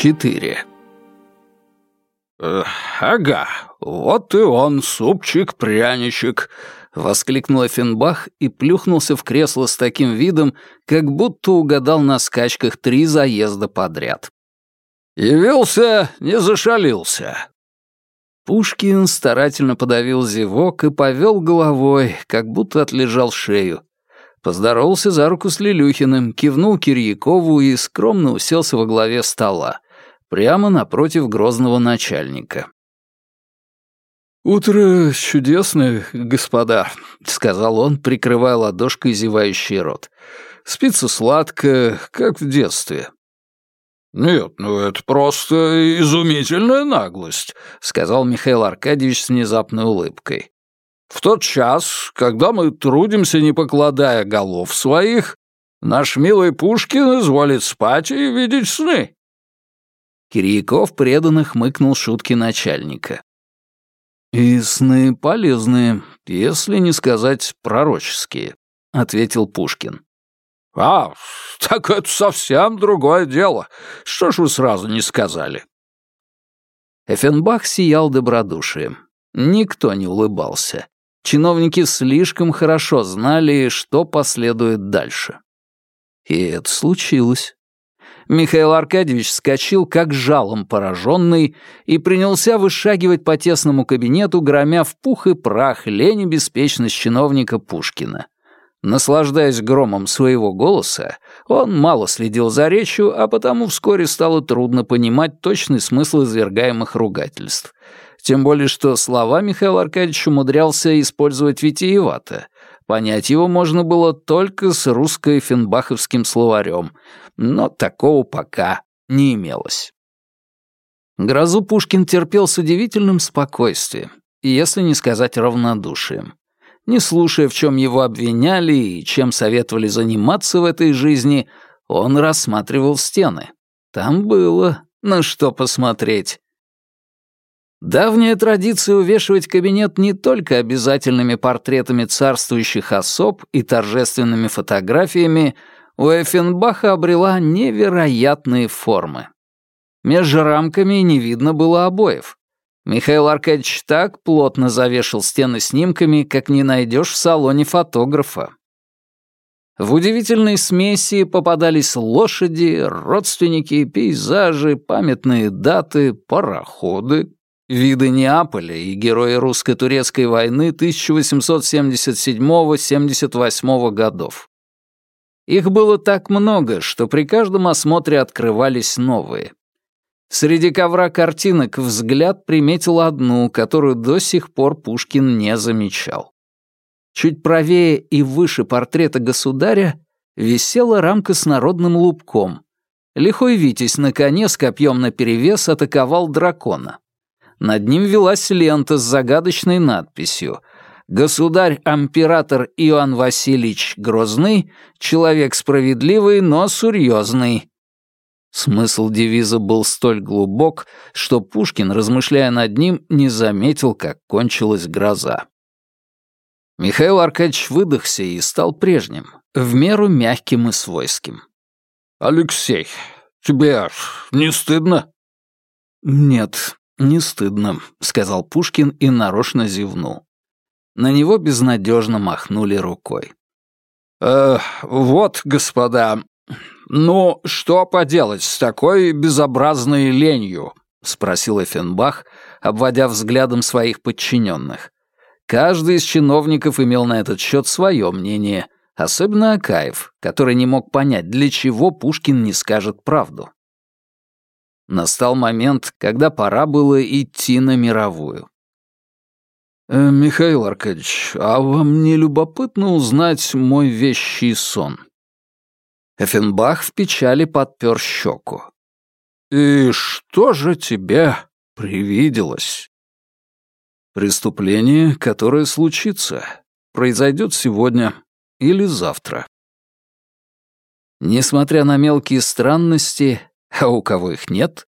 4. «Э, «Ага, вот и он, супчик-пряничек», — воскликнул Эффенбах и плюхнулся в кресло с таким видом, как будто угадал на скачках три заезда подряд. «Явился, не зашалился». Пушкин старательно подавил зевок и повел головой, как будто отлежал шею. Поздоровался за руку с Лилюхиным, кивнул Кирьякову и скромно уселся во главе стола прямо напротив грозного начальника. «Утро чудесное, господа», — сказал он, прикрывая ладошкой зевающий рот. «Спится сладко, как в детстве». «Нет, ну это просто изумительная наглость», — сказал Михаил Аркадьевич с внезапной улыбкой. «В тот час, когда мы трудимся, не покладая голов своих, наш милый Пушкин изволит спать и видеть сны». Кирьяков преданно хмыкнул шутки начальника. «И сны полезные, если не сказать пророческие», — ответил Пушкин. «А, так это совсем другое дело. Что ж вы сразу не сказали?» Эффенбах сиял добродушием. Никто не улыбался. Чиновники слишком хорошо знали, что последует дальше. И это случилось. Михаил Аркадьевич вскочил, как жалом пораженный, и принялся вышагивать по тесному кабинету, громя в пух и прах лень и беспечность чиновника Пушкина. Наслаждаясь громом своего голоса, он мало следил за речью, а потому вскоре стало трудно понимать точный смысл извергаемых ругательств. Тем более, что слова Михаил Аркадьевич умудрялся использовать витиевато. Понять его можно было только с русско-фенбаховским словарем, но такого пока не имелось. Грозу Пушкин терпел с удивительным спокойствием, если не сказать равнодушием. Не слушая, в чем его обвиняли и чем советовали заниматься в этой жизни, он рассматривал стены. Там было на что посмотреть. Давняя традиция увешивать кабинет не только обязательными портретами царствующих особ и торжественными фотографиями — у Эффенбаха обрела невероятные формы. Между рамками не видно было обоев. Михаил Аркадьевич так плотно завешал стены снимками, как не найдешь в салоне фотографа. В удивительной смеси попадались лошади, родственники, пейзажи, памятные даты, пароходы, виды Неаполя и герои русско-турецкой войны 1877-78 годов. Их было так много, что при каждом осмотре открывались новые. Среди ковра картинок взгляд приметил одну, которую до сих пор Пушкин не замечал. Чуть правее и выше портрета государя висела рамка с народным лубком. Лихой Витязь на коне с копьем наперевес атаковал дракона. Над ним велась лента с загадочной надписью Государь-император Иоанн Васильевич Грозный, человек справедливый, но серьезный. Смысл девиза был столь глубок, что Пушкин, размышляя над ним, не заметил, как кончилась гроза. Михаил Аркадьевич выдохся и стал прежним, в меру мягким и свойским. «Алексей, тебе не стыдно?» «Нет, не стыдно», — сказал Пушкин и нарочно зевнул. На него безнадежно махнули рукой. «Э, вот, господа, ну, что поделать с такой безобразной ленью?» — спросил Эффенбах, обводя взглядом своих подчиненных. Каждый из чиновников имел на этот счет свое мнение, особенно Акаев, который не мог понять, для чего Пушкин не скажет правду. Настал момент, когда пора было идти на мировую. Э, «Михаил Аркадьевич, а вам не любопытно узнать мой вещий сон?» Эффенбах в печали подпер щеку. «И что же тебе привиделось?» «Преступление, которое случится, произойдет сегодня или завтра». Несмотря на мелкие странности, а у кого их нет,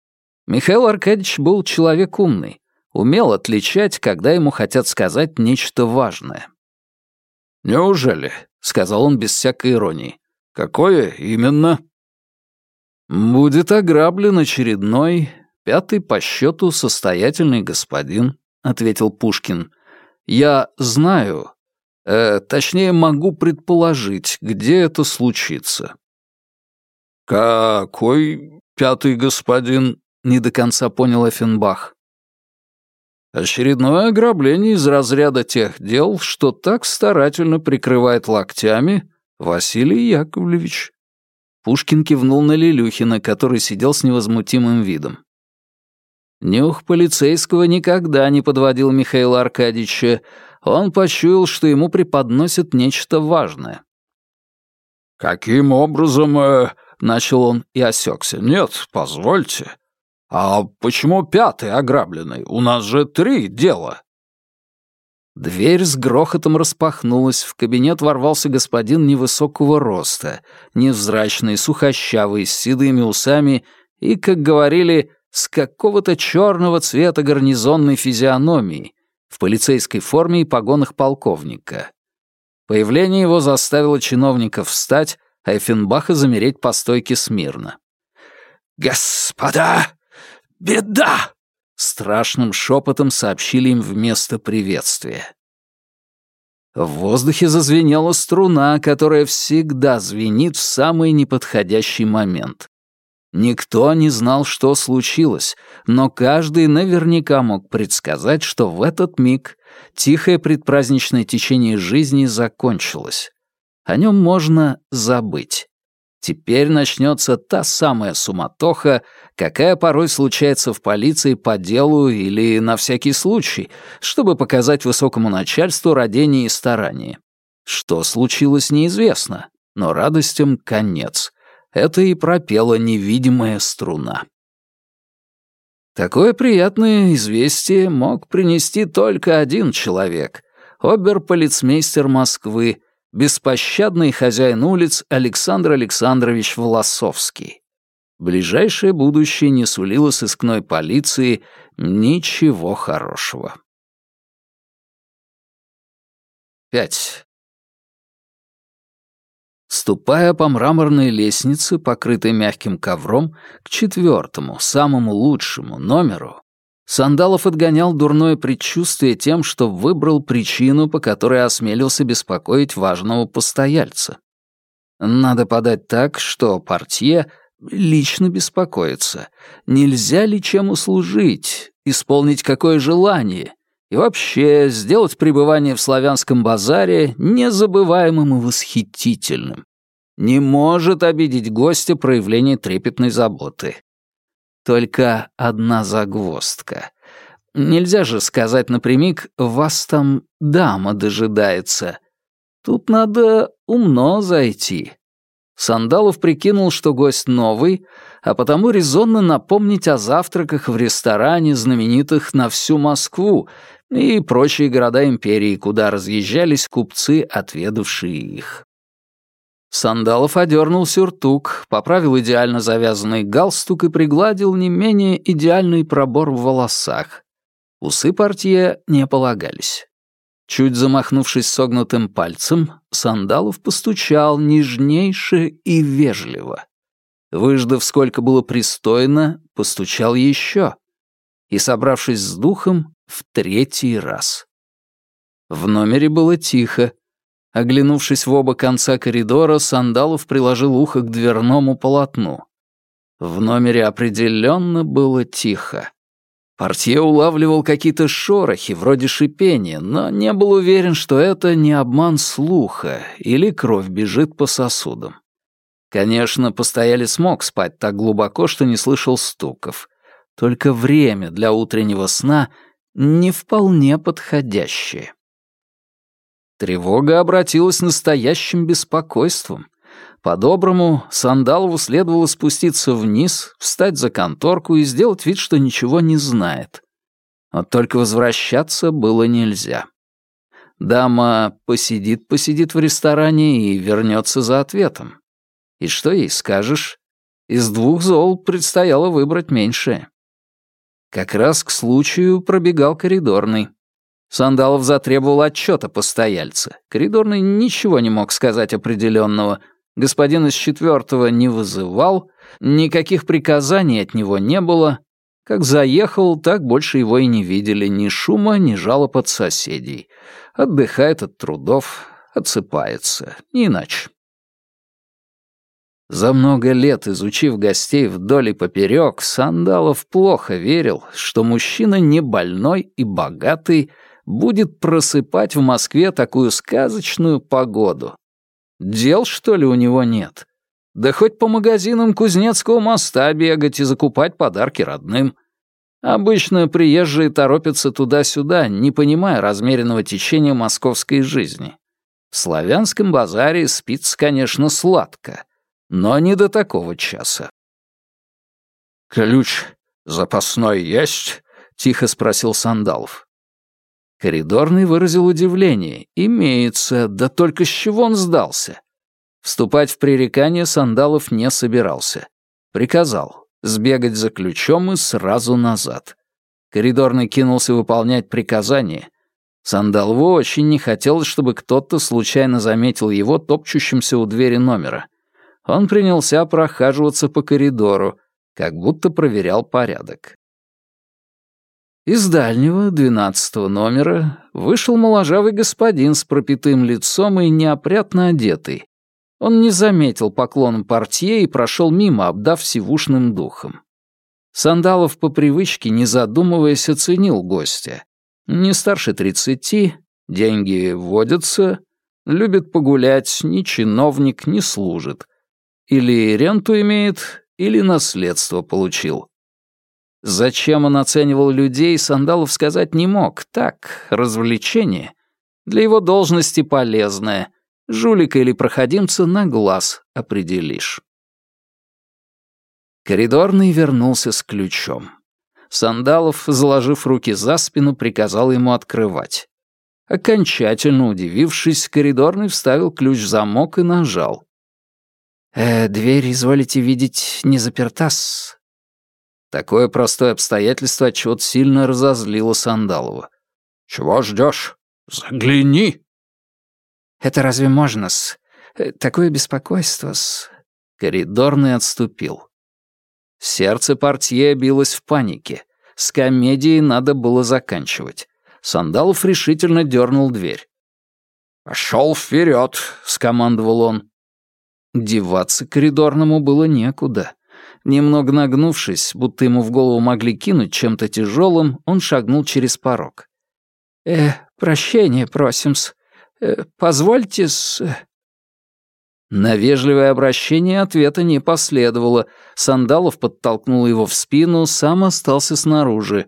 Михаил Аркадьевич был человек умный, умел отличать, когда ему хотят сказать нечто важное. «Неужели?» — сказал он без всякой иронии. «Какое именно?» «Будет ограблен очередной, пятый по счету состоятельный господин», — ответил Пушкин. «Я знаю, э, точнее могу предположить, где это случится». «Какой пятый господин?» — не до конца понял Эффенбах. Очередное ограбление из разряда тех дел, что так старательно прикрывает локтями Василий Яковлевич. Пушкин кивнул на Лилюхина, который сидел с невозмутимым видом. Нюх полицейского никогда не подводил Михаила Аркадьевича. Он почуял, что ему преподносят нечто важное. «Каким образом...» э, — начал он и осекся. «Нет, позвольте. А почему пятый ограбленный? У нас же три дела». Дверь с грохотом распахнулась, в кабинет ворвался господин невысокого роста, невзрачный, сухощавый, с седыми усами и, как говорили, с какого-то черного цвета гарнизонной физиономией, в полицейской форме и погонах полковника. Появление его заставило чиновников встать, Эффенбаха замереть по стойке смирно. «Господа, беда!» Страшным шепотом сообщили им вместо приветствия. В воздухе зазвенела струна, которая всегда звенит в самый неподходящий момент. Никто не знал, что случилось, но каждый наверняка мог предсказать, что в этот миг тихое предпраздничное течение жизни закончилось. О нем можно забыть. Теперь начнется та самая суматоха, какая порой случается в полиции по делу или на всякий случай, чтобы показать высокому начальству родение и старание. Что случилось, неизвестно, но радостям конец. Это и пропела невидимая струна. Такое приятное известие мог принести только один человек — оберполицмейстер Москвы, беспощадный хозяин улиц Александр Александрович Волосовский. Ближайшее будущее не сулило сыскной полиции ничего хорошего. 5. Ступая по мраморной лестнице, покрытой мягким ковром, к четвертому, самому лучшему номеру, Сандалов отгонял дурное предчувствие тем, что выбрал причину, по которой осмелился беспокоить важного постояльца. Надо подать так, что портье лично беспокоится. Нельзя ли чем услужить, исполнить какое желание, и вообще сделать пребывание в славянском базаре незабываемым и восхитительным. Не может обидеть гостя проявление трепетной заботы. Только одна загвоздка. Нельзя же сказать напрямик «вас там дама дожидается». Тут надо умно зайти. Сандалов прикинул, что гость новый, а потому резонно напомнить о завтраках в ресторане, знаменитых на всю Москву и прочие города империи, куда разъезжались купцы, отведавшие их. Сандалов одернул сюртук, поправил идеально завязанный галстук и пригладил не менее идеальный пробор в волосах. Усы портье не полагались. Чуть замахнувшись согнутым пальцем, Сандалов постучал нежнейше и вежливо. Выждав, сколько было пристойно, постучал еще. И, собравшись с духом, в третий раз. В номере было тихо, Оглянувшись в оба конца коридора, Сандалов приложил ухо к дверному полотну. В номере определенно было тихо. Портье улавливал какие-то шорохи, вроде шипения, но не был уверен, что это не обман слуха или кровь бежит по сосудам. Конечно, постоялец смог спать так глубоко, что не слышал стуков. Только время для утреннего сна не вполне подходящее. Тревога обратилась настоящим беспокойством. По-доброму, Сандалову следовало спуститься вниз, встать за конторку и сделать вид, что ничего не знает. Вот только возвращаться было нельзя. Дама посидит-посидит в ресторане и вернется за ответом. И что ей скажешь? Из двух зол предстояло выбрать меньшее. Как раз к случаю пробегал коридорный. Сандалов затребовал отчета постояльца. Коридорный ничего не мог сказать определенного. Господин из четвертого не вызывал, никаких приказаний от него не было. Как заехал, так больше его и не видели ни шума, ни жалоб от соседей. Отдыхает от трудов, отсыпается, не иначе. За много лет изучив гостей вдоль и поперек, Сандалов плохо верил, что мужчина не больной и богатый будет просыпать в Москве такую сказочную погоду. Дел, что ли, у него нет? Да хоть по магазинам Кузнецкого моста бегать и закупать подарки родным. Обычно приезжие торопятся туда-сюда, не понимая размеренного течения московской жизни. В славянском базаре спится, конечно, сладко, но не до такого часа. «Ключ запасной есть?» — тихо спросил Сандалов. Коридорный выразил удивление. «Имеется, да только с чего он сдался?» Вступать в пререкание Сандалов не собирался. Приказал сбегать за ключом и сразу назад. Коридорный кинулся выполнять приказание. Сандалову очень не хотелось, чтобы кто-то случайно заметил его топчущимся у двери номера. Он принялся прохаживаться по коридору, как будто проверял порядок. Из дальнего, двенадцатого номера, вышел моложавый господин с пропитым лицом и неопрятно одетый. Он не заметил поклоном портье и прошел мимо, обдав сивушным духом. Сандалов по привычке, не задумываясь, оценил гостя. Не старше тридцати, деньги водятся, любит погулять, ни чиновник, не служит. Или ренту имеет, или наследство получил. Зачем он оценивал людей, Сандалов сказать не мог. Так, развлечение. Для его должности полезное. Жулика или проходимца на глаз определишь. Коридорный вернулся с ключом. Сандалов, заложив руки за спину, приказал ему открывать. Окончательно удивившись, коридорный вставил ключ в замок и нажал. «Э, «Дверь, изволите видеть, не заперта-с», Такое простое обстоятельство отчет сильно разозлило Сандалова. «Чего ждешь? Загляни!» «Это разве можно-с? Э, такое беспокойство-с...» Коридорный отступил. Сердце портье билось в панике. С комедией надо было заканчивать. Сандалов решительно дернул дверь. «Пошел вперед!» — скомандовал он. Деваться коридорному было некуда. Немного нагнувшись, будто ему в голову могли кинуть чем-то тяжелым, он шагнул через порог. «Э, прощение просим-с. Э, позвольте-с...» На вежливое обращение ответа не последовало. Сандалов подтолкнул его в спину, сам остался снаружи.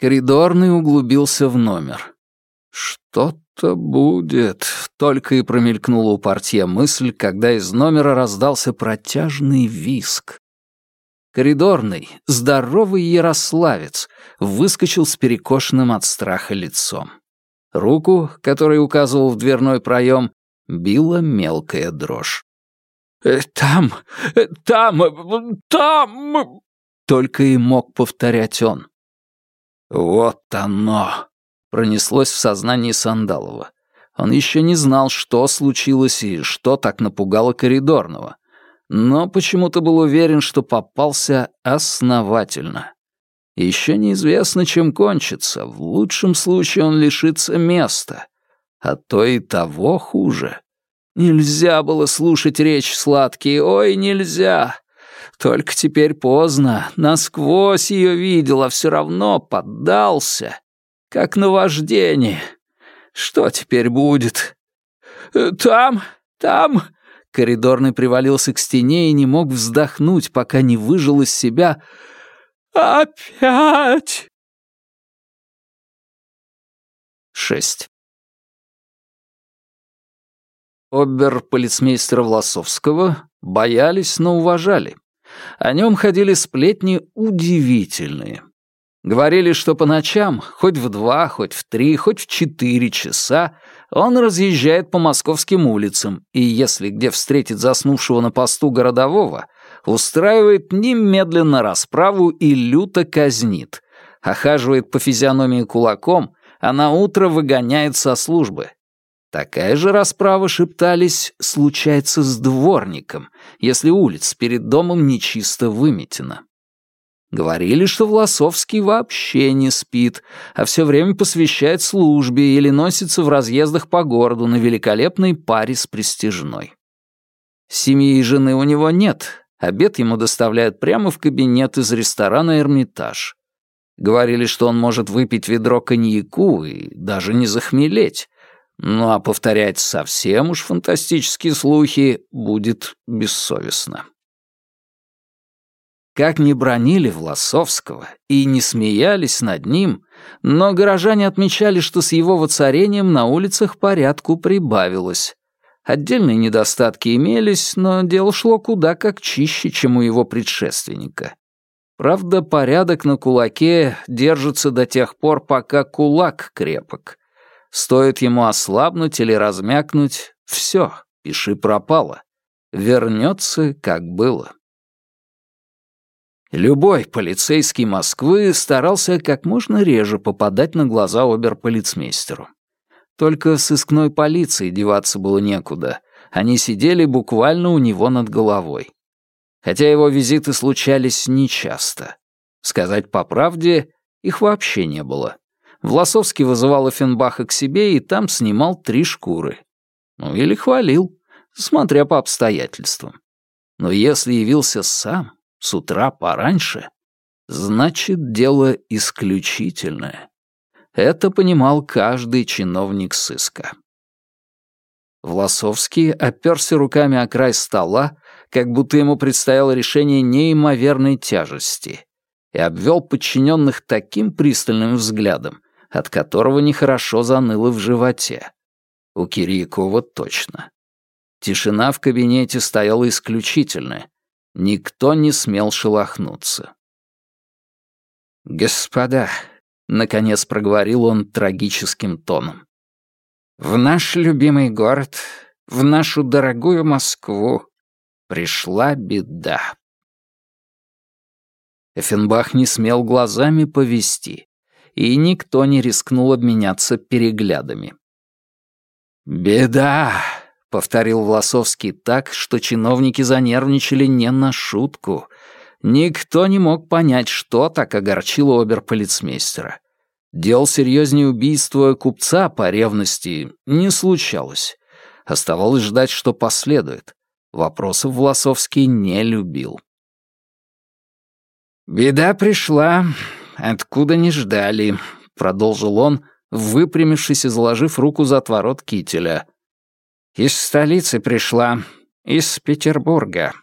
Коридорный углубился в номер. «Что-то будет», — только и промелькнула у портье мысль, когда из номера раздался протяжный виск. Коридорный, здоровый ярославец, выскочил с перекошенным от страха лицом. Руку, которой указывал в дверной проем, била мелкая дрожь. «Э, «Там! Э, там! Там!» Только и мог повторять он. «Вот оно!» — пронеслось в сознании Сандалова. Он еще не знал, что случилось и что так напугало коридорного но почему-то был уверен, что попался основательно. Еще неизвестно, чем кончится. В лучшем случае он лишится места. А то и того хуже. Нельзя было слушать речь сладкие. Ой, нельзя. Только теперь поздно. Насквозь ее видел, а все равно поддался. Как наваждение. Что теперь будет? «Э, «Там, там...» Коридорный привалился к стене и не мог вздохнуть, пока не выжил из себя «Опять!» Шесть. Обер-полицмейстера Власовского боялись, но уважали. О нем ходили сплетни удивительные. Говорили, что по ночам, хоть в два, хоть в три, хоть в четыре часа, он разъезжает по московским улицам и, если где встретит заснувшего на посту городового, устраивает немедленно расправу и люто казнит, охаживает по физиономии кулаком, а на утро выгоняет со службы. Такая же расправа, шептались, случается с дворником, если улица перед домом нечисто выметена. Говорили, что Власовский вообще не спит, а все время посвящает службе или носится в разъездах по городу на великолепной паре с престижной. Семьи и жены у него нет, обед ему доставляют прямо в кабинет из ресторана «Эрмитаж». Говорили, что он может выпить ведро коньяку и даже не захмелеть, ну а повторять совсем уж фантастические слухи будет бессовестно. Как ни бронили Власовского и не смеялись над ним, но горожане отмечали, что с его воцарением на улицах порядку прибавилось. Отдельные недостатки имелись, но дело шло куда как чище, чем у его предшественника. Правда, порядок на кулаке держится до тех пор, пока кулак крепок. Стоит ему ослабнуть или размякнуть — все, пиши пропало. Вернется, как было. Любой полицейский Москвы старался как можно реже попадать на глаза оберполицмейстеру. Только сыскной полиции деваться было некуда. Они сидели буквально у него над головой. Хотя его визиты случались нечасто. Сказать по правде, их вообще не было. Власовский вызывал Офенбаха к себе и там снимал три шкуры. Ну или хвалил, смотря по обстоятельствам. Но если явился сам, с утра пораньше, значит, дело исключительное. Это понимал каждый чиновник сыска. Власовский оперся руками о край стола, как будто ему предстояло решение неимоверной тяжести, и обвел подчиненных таким пристальным взглядом, от которого нехорошо заныло в животе. У Кирьякова точно. Тишина в кабинете стояла исключительная. Никто не смел шелохнуться. «Господа», — наконец проговорил он трагическим тоном, «в наш любимый город, в нашу дорогую Москву пришла беда». Эффенбах не смел глазами повести и никто не рискнул обменяться переглядами. «Беда!» — повторил Власовский так, что чиновники занервничали не на шутку. Никто не мог понять, что так огорчило оберполицмейстера. Дел серьезнее убийства купца по ревности не случалось. Оставалось ждать, что последует. Вопросов Власовский не любил. «Беда пришла, откуда не ждали», — продолжил он, выпрямившись и заложив руку за отворот кителя. «Из столицы пришла, из Петербурга».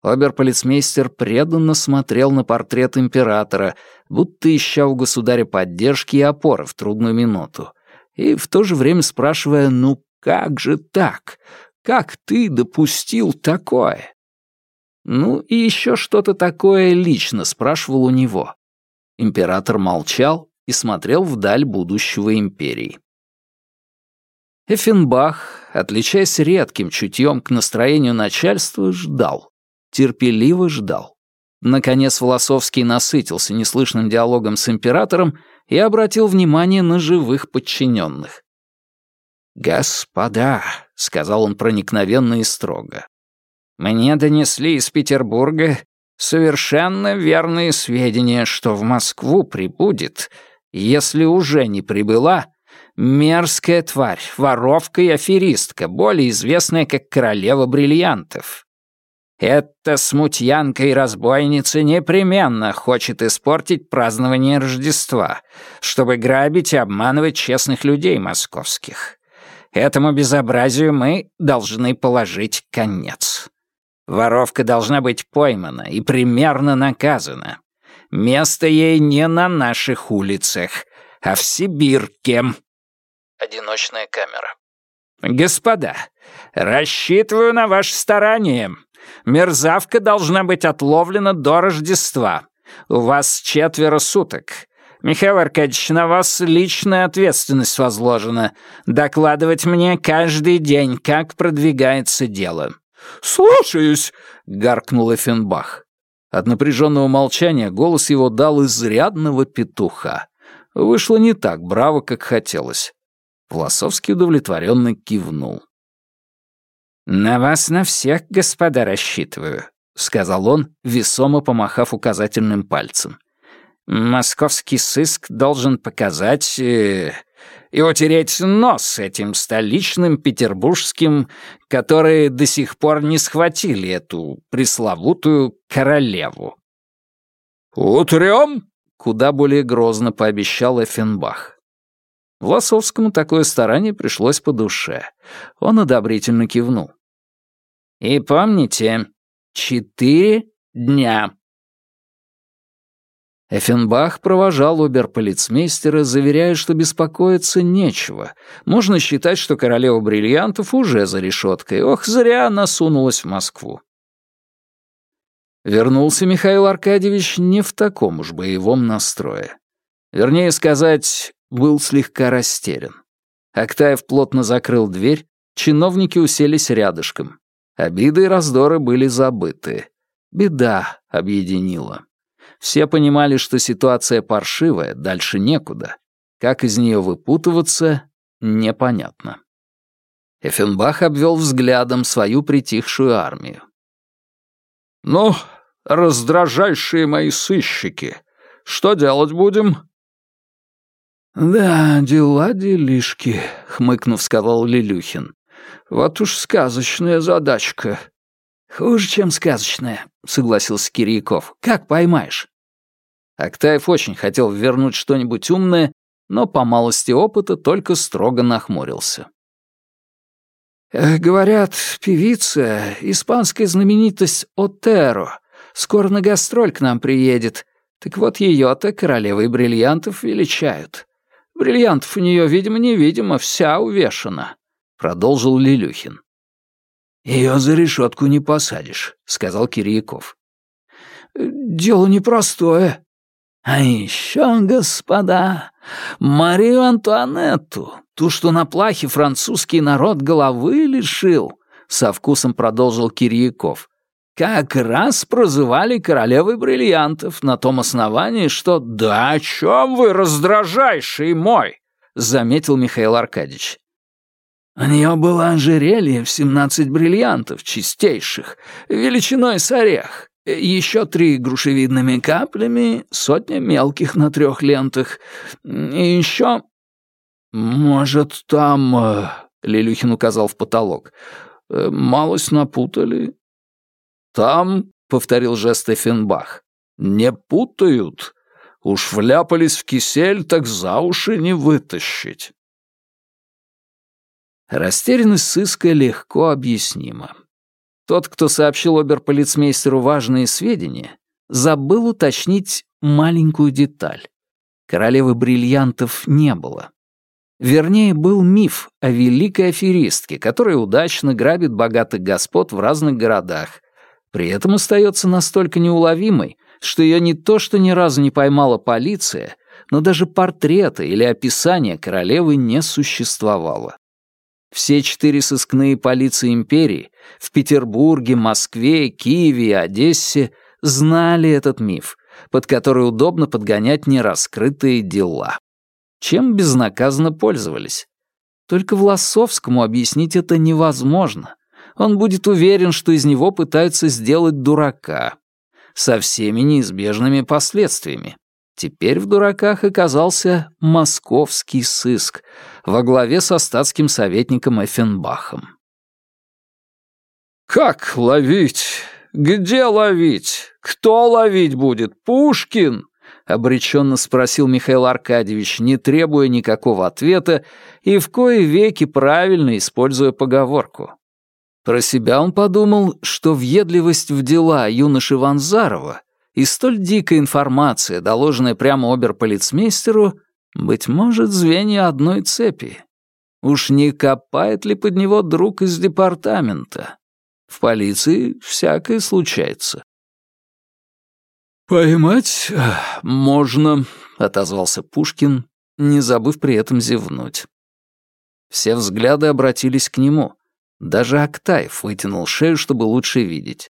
Оберполицмейстер преданно смотрел на портрет императора, будто ища у государя поддержки и опоры в трудную минуту, и в то же время спрашивая «Ну как же так? Как ты допустил такое?» Ну и еще что-то такое лично спрашивал у него. Император молчал и смотрел вдаль будущего империи. Эффенбах, отличаясь редким чутьем к настроению начальства, ждал. Терпеливо ждал. Наконец Волосовский насытился неслышным диалогом с императором и обратил внимание на живых подчиненных. «Господа», — сказал он проникновенно и строго, — «мне донесли из Петербурга совершенно верные сведения, что в Москву прибудет, если уже не прибыла, мерзкая тварь, воровка и аферистка, более известная как королева бриллиантов. Эта смутьянка и разбойница непременно хочет испортить празднование Рождества, чтобы грабить и обманывать честных людей московских. Этому безобразию мы должны положить конец. Воровка должна быть поймана и примерно наказана. Место ей не на наших улицах, а в Сибирке. Одиночная камера. Господа, рассчитываю на ваше старание. Мерзавка должна быть отловлена до Рождества. У вас четверо суток. Михаил Аркадьевич, на вас личная ответственность возложена. Докладывать мне каждый день, как продвигается дело. «Слушаюсь!» — гаркнул Эффенбах. От напряженного молчания голос его дал изрядного петуха. Вышло не так браво, как хотелось. Власовский удовлетворенно кивнул. «На вас на всех, господа, рассчитываю», — сказал он, весомо помахав указательным пальцем. «Московский сыск должен показать э, и утереть нос этим столичным петербургским, которые до сих пор не схватили эту пресловутую королеву». «Утрем?» — куда более грозно пообещал Эффенбах. Власовскому такое старание пришлось по душе. Он одобрительно кивнул. «И помните, четыре дня». Эффенбах провожал оберполицмейстера, заверяя, что беспокоиться нечего. Можно считать, что королева бриллиантов уже за решеткой. Ох, зря она сунулась в Москву. Вернулся Михаил Аркадьевич не в таком уж боевом настрое. Вернее сказать, был слегка растерян. Актаев плотно закрыл дверь, чиновники уселись рядышком. Обиды и раздоры были забыты. Беда объединила. Все понимали, что ситуация паршивая, дальше некуда. Как из нее выпутываться, непонятно. Эффенбах обвел взглядом свою притихшую армию. «Ну, раздражайшие мои сыщики, что делать будем?» «Да, дела-делишки», — хмыкнув, сказал Лилюхин. «Вот уж сказочная задачка». «Хуже, чем сказочная», — согласился Кирьяков. «Как поймаешь?» Актаев очень хотел вернуть что-нибудь умное, но по малости опыта только строго нахмурился. «Э, «Говорят, певица, испанская знаменитость Отеро, скоро на гастроль к нам приедет. Так вот ее-то королевой бриллиантов величают. Бриллиантов у нее, видимо, невидимо, вся увешана», — продолжил Лилюхин. «Ее за решетку не посадишь», — сказал Кирияков. «Дело непростое». «А еще, господа, Марию Антуанетту, ту, что на плахе французский народ головы лишил», — со вкусом продолжил Кирияков как раз прозывали королевой бриллиантов на том основании, что «Да о чем вы, раздражайший мой!» — заметил Михаил Аркадьевич. У нее было ожерелье в семнадцать бриллиантов, чистейших, величиной с орех, еще три грушевидными каплями, сотня мелких на трех лентах, и еще... «Может, там...» э, — Лилюхин указал в потолок. «э, «Малость напутали, «Там», — повторил жест Эффенбах, — «не путают. Уж вляпались в кисель, так за уши не вытащить». Растерянность сыска легко объяснима. Тот, кто сообщил оберполицмейстеру важные сведения, забыл уточнить маленькую деталь. Королевы бриллиантов не было. Вернее, был миф о великой аферистке, которая удачно грабит богатых господ в разных городах, при этом остается настолько неуловимой, что ее не то что ни разу не поймала полиция, но даже портрета или описания королевы не существовало. Все четыре сыскные полиции империи в Петербурге, Москве, Киеве и Одессе знали этот миф, под который удобно подгонять нераскрытые дела. Чем безнаказанно пользовались. Только Власовскому объяснить это невозможно он будет уверен, что из него пытаются сделать дурака. Со всеми неизбежными последствиями. Теперь в дураках оказался московский сыск во главе со статским советником Эффенбахом. «Как ловить? Где ловить? Кто ловить будет? Пушкин?» — обреченно спросил Михаил Аркадьевич, не требуя никакого ответа и в кои веки правильно используя поговорку. Про себя он подумал, что въедливость в дела юноши Ванзарова и столь дикая информация, доложенная прямо оберполицмейстеру, быть может, звенья одной цепи. Уж не копает ли под него друг из департамента? В полиции всякое случается. «Поймать можно», — отозвался Пушкин, не забыв при этом зевнуть. Все взгляды обратились к нему. Даже Актаев вытянул шею, чтобы лучше видеть.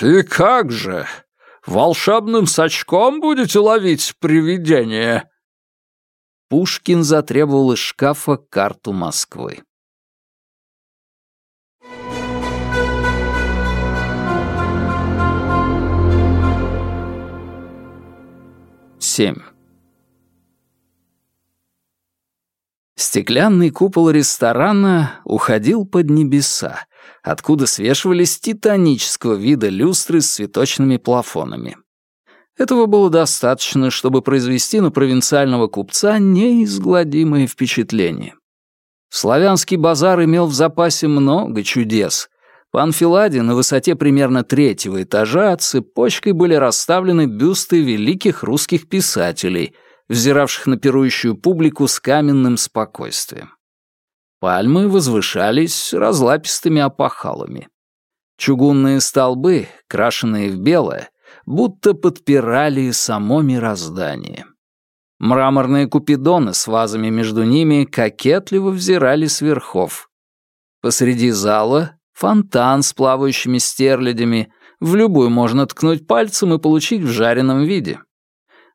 «И как же? Волшебным сачком будете ловить привидение?» Пушкин затребовал из шкафа карту Москвы. Семь. Стеклянный купол ресторана уходил под небеса, откуда свешивались титанического вида люстры с цветочными плафонами. Этого было достаточно, чтобы произвести на провинциального купца неизгладимое впечатление. Славянский базар имел в запасе много чудес. По анфиладе на высоте примерно третьего этажа цепочкой были расставлены бюсты великих русских писателей, взиравших на пирующую публику с каменным спокойствием. Пальмы возвышались разлапистыми опахалами. Чугунные столбы, крашенные в белое, будто подпирали само мироздание. Мраморные купидоны с вазами между ними кокетливо взирали с верхов. Посреди зала фонтан с плавающими стерлядями, в любую можно ткнуть пальцем и получить в жареном виде.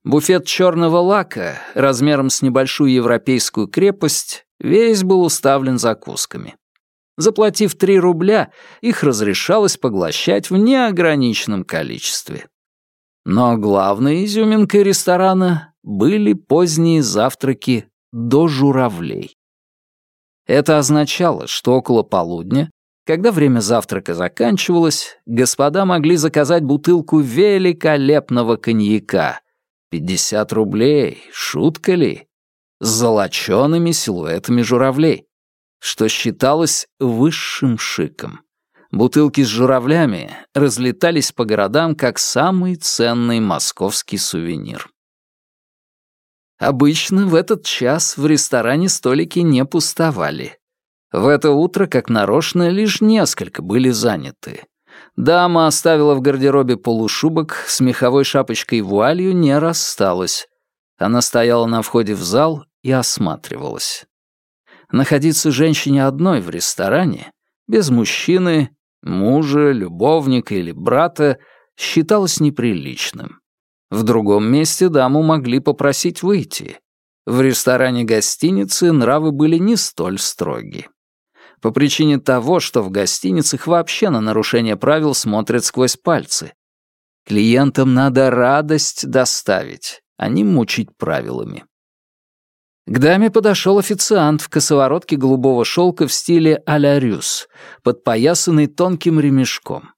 Буфет черного лака, размером с небольшую европейскую крепость, весь был уставлен закусками. Заплатив 3 рубля, их разрешалось поглощать в неограниченном количестве. Но главной изюминкой ресторана были поздние завтраки до журавлей. Это означало, что около полудня, когда время завтрака заканчивалось, господа могли заказать бутылку великолепного коньяка. 50 рублей, шутка ли? С золочеными силуэтами журавлей, что считалось высшим шиком. Бутылки с журавлями разлетались по городам как самый ценный московский сувенир. Обычно в этот час в ресторане столики не пустовали. В это утро, как нарочно, лишь несколько были заняты. Дама оставила в гардеробе полушубок, с меховой шапочкой и вуалью не рассталась. Она стояла на входе в зал и осматривалась. Находиться женщине одной в ресторане, без мужчины, мужа, любовника или брата считалось неприличным. В другом месте даму могли попросить выйти. В ресторане гостиницы нравы были не столь строги. По причине того, что в гостиницах вообще на нарушение правил смотрят сквозь пальцы. Клиентам надо радость доставить, а не мучить правилами. К даме подошел официант в косоворотке голубого шелка в стиле а-ля рюс, подпоясанный тонким ремешком,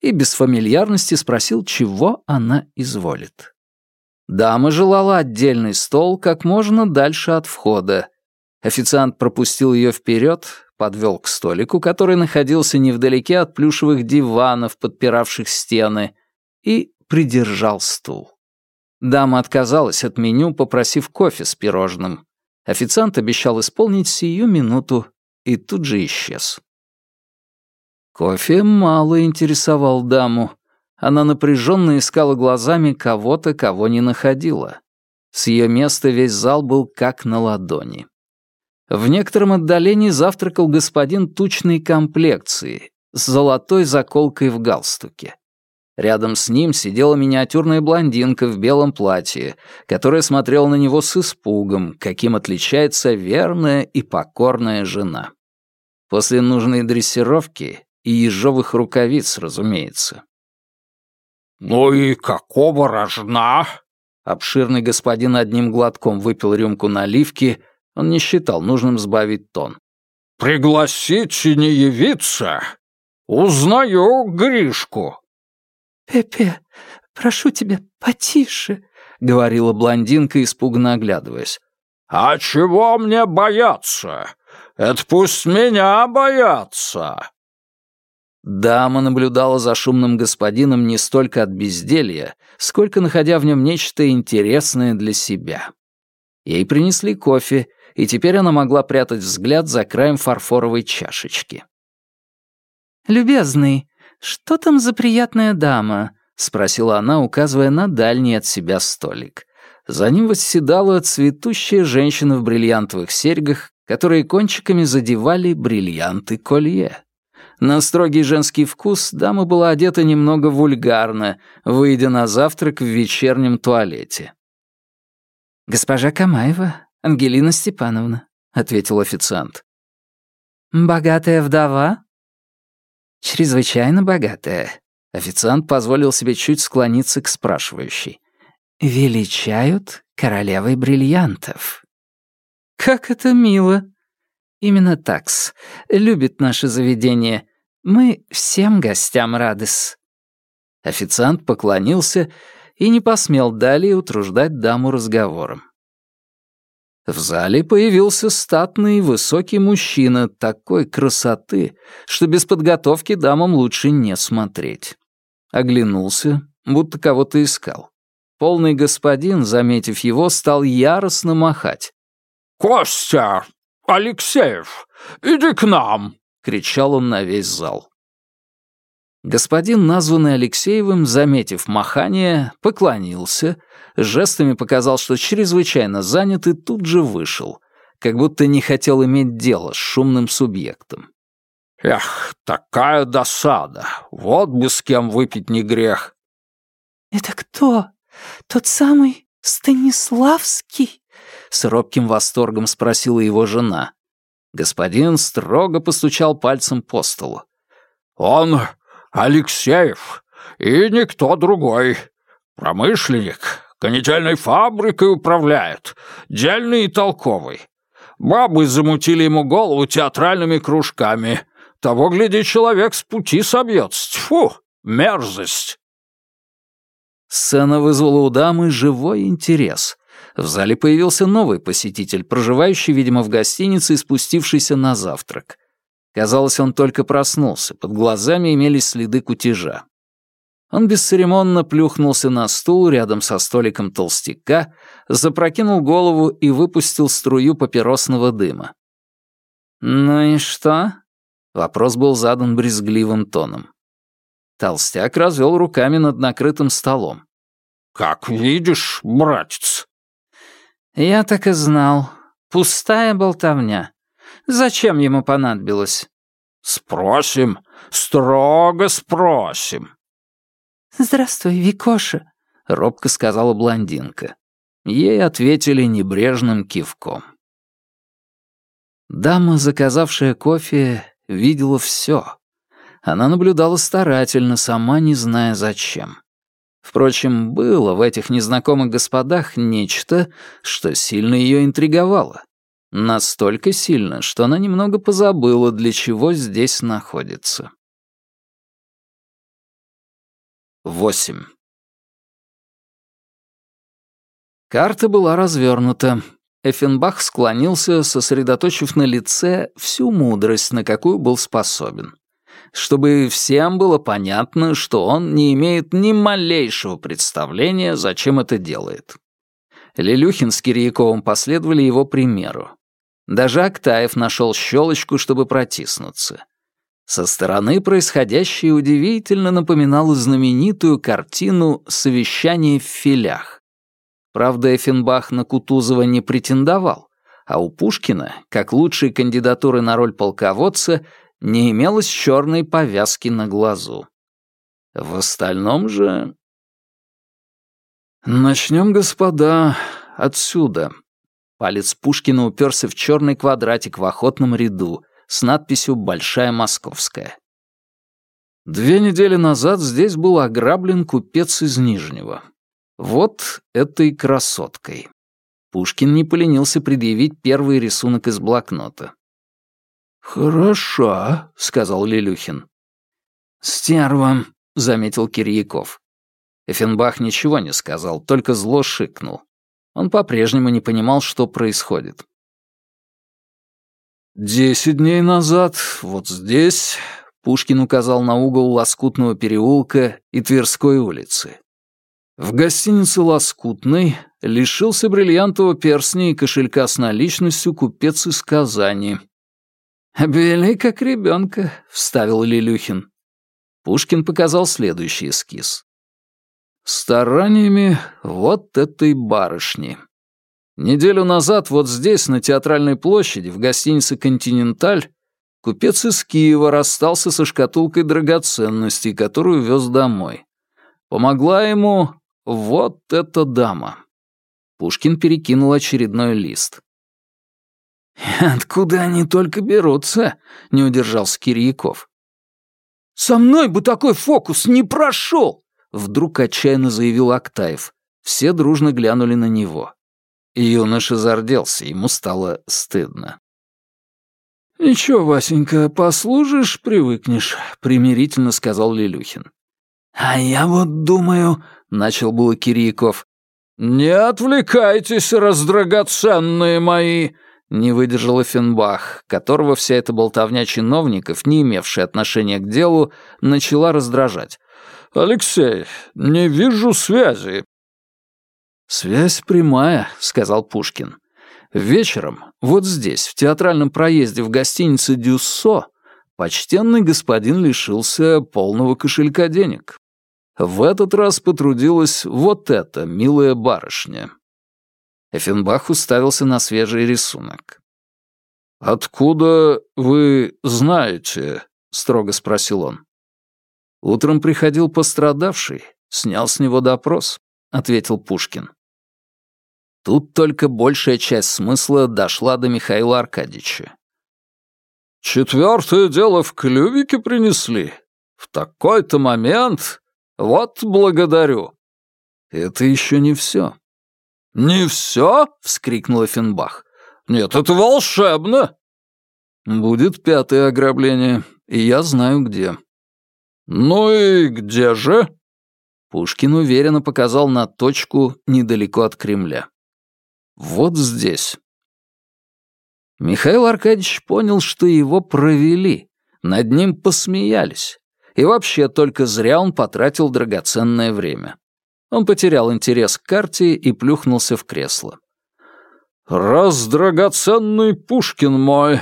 и без фамильярности спросил, чего она изволит. Дама желала отдельный стол как можно дальше от входа. Официант пропустил ее вперед, подвел к столику, который находился невдалеке от плюшевых диванов, подпиравших стены, и придержал стул. Дама отказалась от меню, попросив кофе с пирожным. Официант обещал исполнить сию минуту и тут же исчез. Кофе мало интересовал даму. Она напряженно искала глазами кого-то, кого не находила. С ее места весь зал был как на ладони. В некотором отдалении завтракал господин тучной комплекции с золотой заколкой в галстуке. Рядом с ним сидела миниатюрная блондинка в белом платье, которая смотрела на него с испугом, каким отличается верная и покорная жена. После нужной дрессировки и ежовых рукавиц, разумеется. «Ну и какого рожна?» Обширный господин одним глотком выпил рюмку наливки, он не считал нужным сбавить тон. «Пригласите не явиться? Узнаю Гришку. «Пепе, прошу тебя, потише», — говорила блондинка, испуганно оглядываясь. «А чего мне бояться? Это пусть меня боятся!» Дама наблюдала за шумным господином не столько от безделья, сколько находя в нем нечто интересное для себя. Ей принесли кофе, и теперь она могла прятать взгляд за краем фарфоровой чашечки. «Любезный, «Что там за приятная дама?» — спросила она, указывая на дальний от себя столик. За ним восседала цветущая женщина в бриллиантовых серьгах, которые кончиками задевали бриллианты колье. На строгий женский вкус дама была одета немного вульгарно, выйдя на завтрак в вечернем туалете. «Госпожа Камаева, Ангелина Степановна», — ответил официант. «Богатая вдова?» «Чрезвычайно богатая». Официант позволил себе чуть склониться к спрашивающей. «Величают королевой бриллиантов». «Как это мило!» «Именно такс. Любит наше заведение. Мы всем гостям рады-с». Официант поклонился и не посмел далее утруждать даму разговором. В зале появился статный высокий мужчина такой красоты, что без подготовки дамам лучше не смотреть. Оглянулся, будто кого-то искал. Полный господин, заметив его, стал яростно махать. «Костя! Алексеев! Иди к нам!» — кричал он на весь зал. Господин, названный Алексеевым, заметив махание, поклонился, жестами показал, что чрезвычайно занят и тут же вышел, как будто не хотел иметь дело с шумным субъектом. «Эх, такая досада! Вот бы с кем выпить не грех!» «Это кто? Тот самый Станиславский?» С робким восторгом спросила его жена. Господин строго постучал пальцем по столу. «Он Алексеев и никто другой. Промышленник, конетельной фабрикой управляет, дельный и толковый. Бабы замутили ему голову театральными кружками. Того, гляди, человек с пути собьется. Тьфу, мерзость!» Сцена вызвала у дамы живой интерес. В зале появился новый посетитель, проживающий, видимо, в гостинице и спустившийся на завтрак. Казалось, он только проснулся, под глазами имелись следы кутежа. Он бесцеремонно плюхнулся на стул рядом со столиком толстяка, запрокинул голову и выпустил струю папиросного дыма. «Ну и что?» — вопрос был задан брезгливым тоном. Толстяк развел руками над накрытым столом. «Как видишь, братец». «Я так и знал. Пустая болтовня. Зачем ему понадобилось?» «Спросим, строго спросим». «Здравствуй, Викоша», — робко сказала блондинка. Ей ответили небрежным кивком. Дама, заказавшая кофе, видела все. Она наблюдала старательно, сама не зная зачем. Впрочем, было в этих незнакомых господах нечто, что сильно ее интриговало. Настолько сильно, что она немного позабыла, для чего здесь находится. 8. Карта была развернута. Эффенбах склонился, сосредоточив на лице всю мудрость, на какую был способен. Чтобы всем было понятно, что он не имеет ни малейшего представления, зачем это делает. Лилюхин с Кирьяковым последовали его примеру. Даже Актаев нашел щелочку, чтобы протиснуться. Со стороны происходящее удивительно напоминало знаменитую картину «Совещание в филях». Правда, Эффенбах на Кутузова не претендовал, а у Пушкина, как лучшей кандидатуры на роль полководца, не имелось черной повязки на глазу. В остальном же... «Начнем, господа, отсюда», Палец Пушкина уперся в черный квадратик в охотном ряду с надписью «Большая Московская». Две недели назад здесь был ограблен купец из Нижнего. Вот этой красоткой. Пушкин не поленился предъявить первый рисунок из блокнота. «Хороша», — сказал Лилюхин. «Стерва», — заметил Кирьяков. Эффенбах ничего не сказал, только зло шикнул. Он по-прежнему не понимал, что происходит. «Десять дней назад, вот здесь...» Пушкин указал на угол Лоскутного переулка и Тверской улицы. В гостинице «Лоскутной» лишился бриллиантового перстня и кошелька с наличностью купец из Казани. «Обвели как ребенка», — вставил Лилюхин. Пушкин показал следующий эскиз стараниями вот этой барышни. Неделю назад вот здесь, на Театральной площади, в гостинице «Континенталь», купец из Киева расстался со шкатулкой драгоценностей, которую вез домой. Помогла ему вот эта дама. Пушкин перекинул очередной лист. «Откуда они только берутся?» — не удержался Кирьяков. «Со мной бы такой фокус не прошел!» — вдруг отчаянно заявил Актаев. Все дружно глянули на него. Юноша зарделся, ему стало стыдно. «Ничего, Васенька, послужишь, привыкнешь», — примирительно сказал Лилюхин. «А я вот думаю...» — начал было Кирьяков. «Не отвлекайтесь, раздрагоценные мои!» — не выдержал Эффенбах, которого вся эта болтовня чиновников, не имевшая отношения к делу, начала раздражать. «Алексей, не вижу связи». «Связь прямая», — сказал Пушкин. «Вечером, вот здесь, в театральном проезде в гостинице «Дюссо», почтенный господин лишился полного кошелька денег. В этот раз потрудилась вот эта милая барышня». Эффенбах уставился на свежий рисунок. «Откуда вы знаете?» — строго спросил он. «Утром приходил пострадавший, снял с него допрос», — ответил Пушкин. Тут только большая часть смысла дошла до Михаила Аркадьевича. «Четвертое дело в клювике принесли. В такой-то момент. Вот благодарю». «Это еще не все». «Не все?» — вскрикнул Эффенбах. «Нет, это волшебно!» «Будет пятое ограбление, и я знаю где». «Ну и где же?» Пушкин уверенно показал на точку недалеко от Кремля. «Вот здесь». Михаил Аркадьевич понял, что его провели, над ним посмеялись. И вообще только зря он потратил драгоценное время. Он потерял интерес к карте и плюхнулся в кресло. «Раз драгоценный Пушкин мой,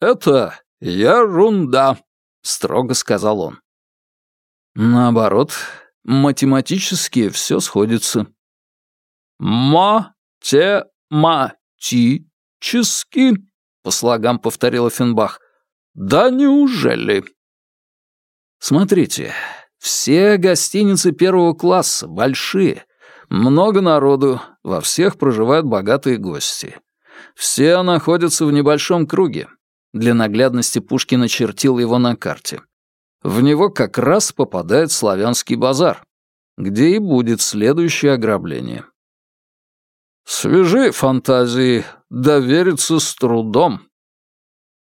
это ерунда», — строго сказал он. Наоборот, математически все сходится. «Ма-те-ма-ти-чески», — по слогам повторил Финбах. «Да неужели?» Смотрите, все гостиницы первого класса, большие, много народу, во всех проживают богатые гости. Все находятся в небольшом круге. Для наглядности Пушкин очертил его на карте. В него как раз попадает славянский базар, где и будет следующее ограбление. Свежи фантазии, довериться с трудом.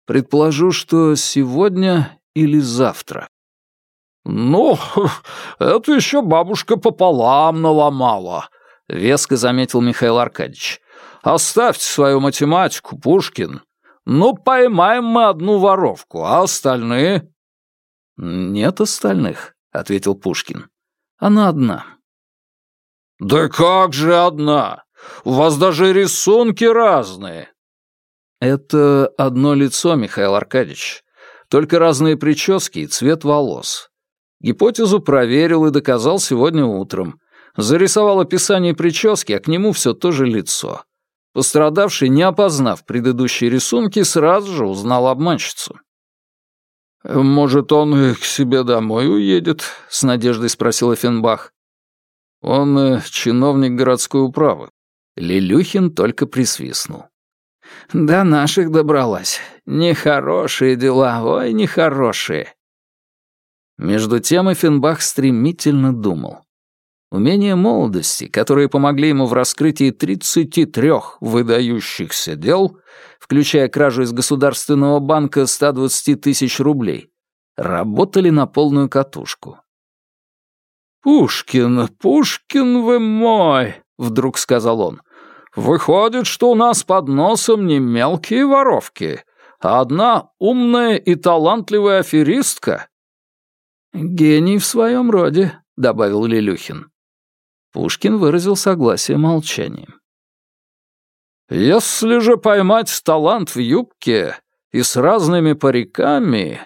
Предположу, что сегодня или завтра. «Ну, это еще бабушка пополам наломала», — веско заметил Михаил Аркадьевич. «Оставьте свою математику, Пушкин. Ну, поймаем мы одну воровку, а остальные?» «Нет остальных», — ответил Пушкин. «Она одна». «Да как же одна? У вас даже рисунки разные». «Это одно лицо, Михаил Аркадьевич. Только разные прически и цвет волос. Гипотезу проверил и доказал сегодня утром. Зарисовал описание прически, а к нему все то же лицо. Пострадавший, не опознав предыдущие рисунки, сразу же узнал обманщицу. «Может, он к себе домой уедет?» — с надеждой спросил Эффенбах. «Он э, чиновник городской управы». Лилюхин только присвистнул. «До наших добралась. Нехорошие дела, ой, нехорошие». Между тем Эффенбах стремительно думал. Умения молодости, которые помогли ему в раскрытии 33 выдающихся дел, включая кражу из Государственного банка 120 тысяч рублей, работали на полную катушку. «Пушкин, Пушкин вы мой!» — вдруг сказал он. «Выходит, что у нас под носом не мелкие воровки, а одна умная и талантливая аферистка». «Гений в своем роде», — добавил Лилюхин. Пушкин выразил согласие молчанием. «Если же поймать талант в юбке и с разными париками...»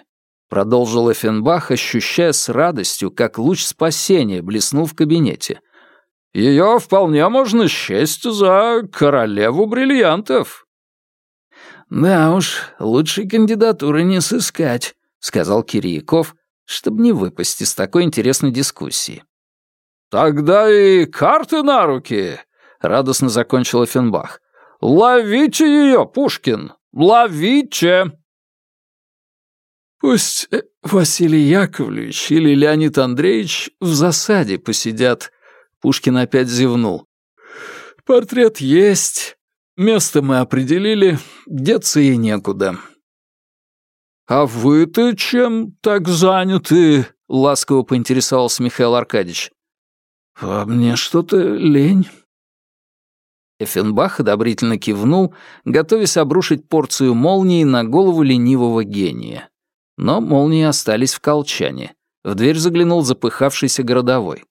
Продолжил Эффенбах, ощущая с радостью, как луч спасения блеснул в кабинете. «Ее вполне можно счесть за королеву бриллиантов». «Да уж, лучшей кандидатуры не сыскать», — сказал Кирьяков, чтобы не выпасть из такой интересной дискуссии. «Тогда и карты на руки!» — радостно закончил Эффенбах. «Ловите ее, Пушкин! Ловите!» «Пусть э, Василий Яковлевич или Леонид Андреевич в засаде посидят», — Пушкин опять зевнул. «Портрет есть, место мы определили, деться ей некуда». «А вы-то чем так заняты?» — ласково поинтересовался Михаил Аркадьевич. «А мне что-то лень». Эффенбах одобрительно кивнул, готовясь обрушить порцию молнии на голову ленивого гения. Но молнии остались в колчане. В дверь заглянул запыхавшийся городовой.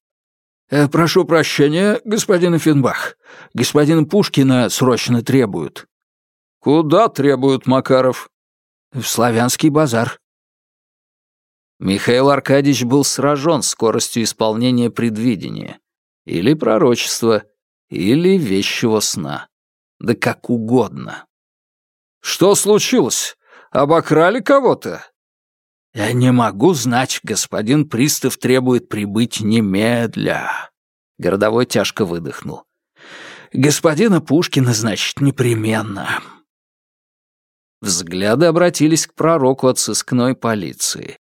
«Э, «Прошу прощения, господин Эффенбах. Господин Пушкина срочно требуют». «Куда требуют, Макаров?» «В Славянский базар». Михаил Аркадьевич был сражен скоростью исполнения предвидения. Или пророчества, или вещего сна. Да как угодно. «Что случилось? Обокрали кого-то?» «Я не могу знать, господин пристав требует прибыть немедля». Городовой тяжко выдохнул. «Господина Пушкина, значит, непременно». Взгляды обратились к пророку от сыскной полиции.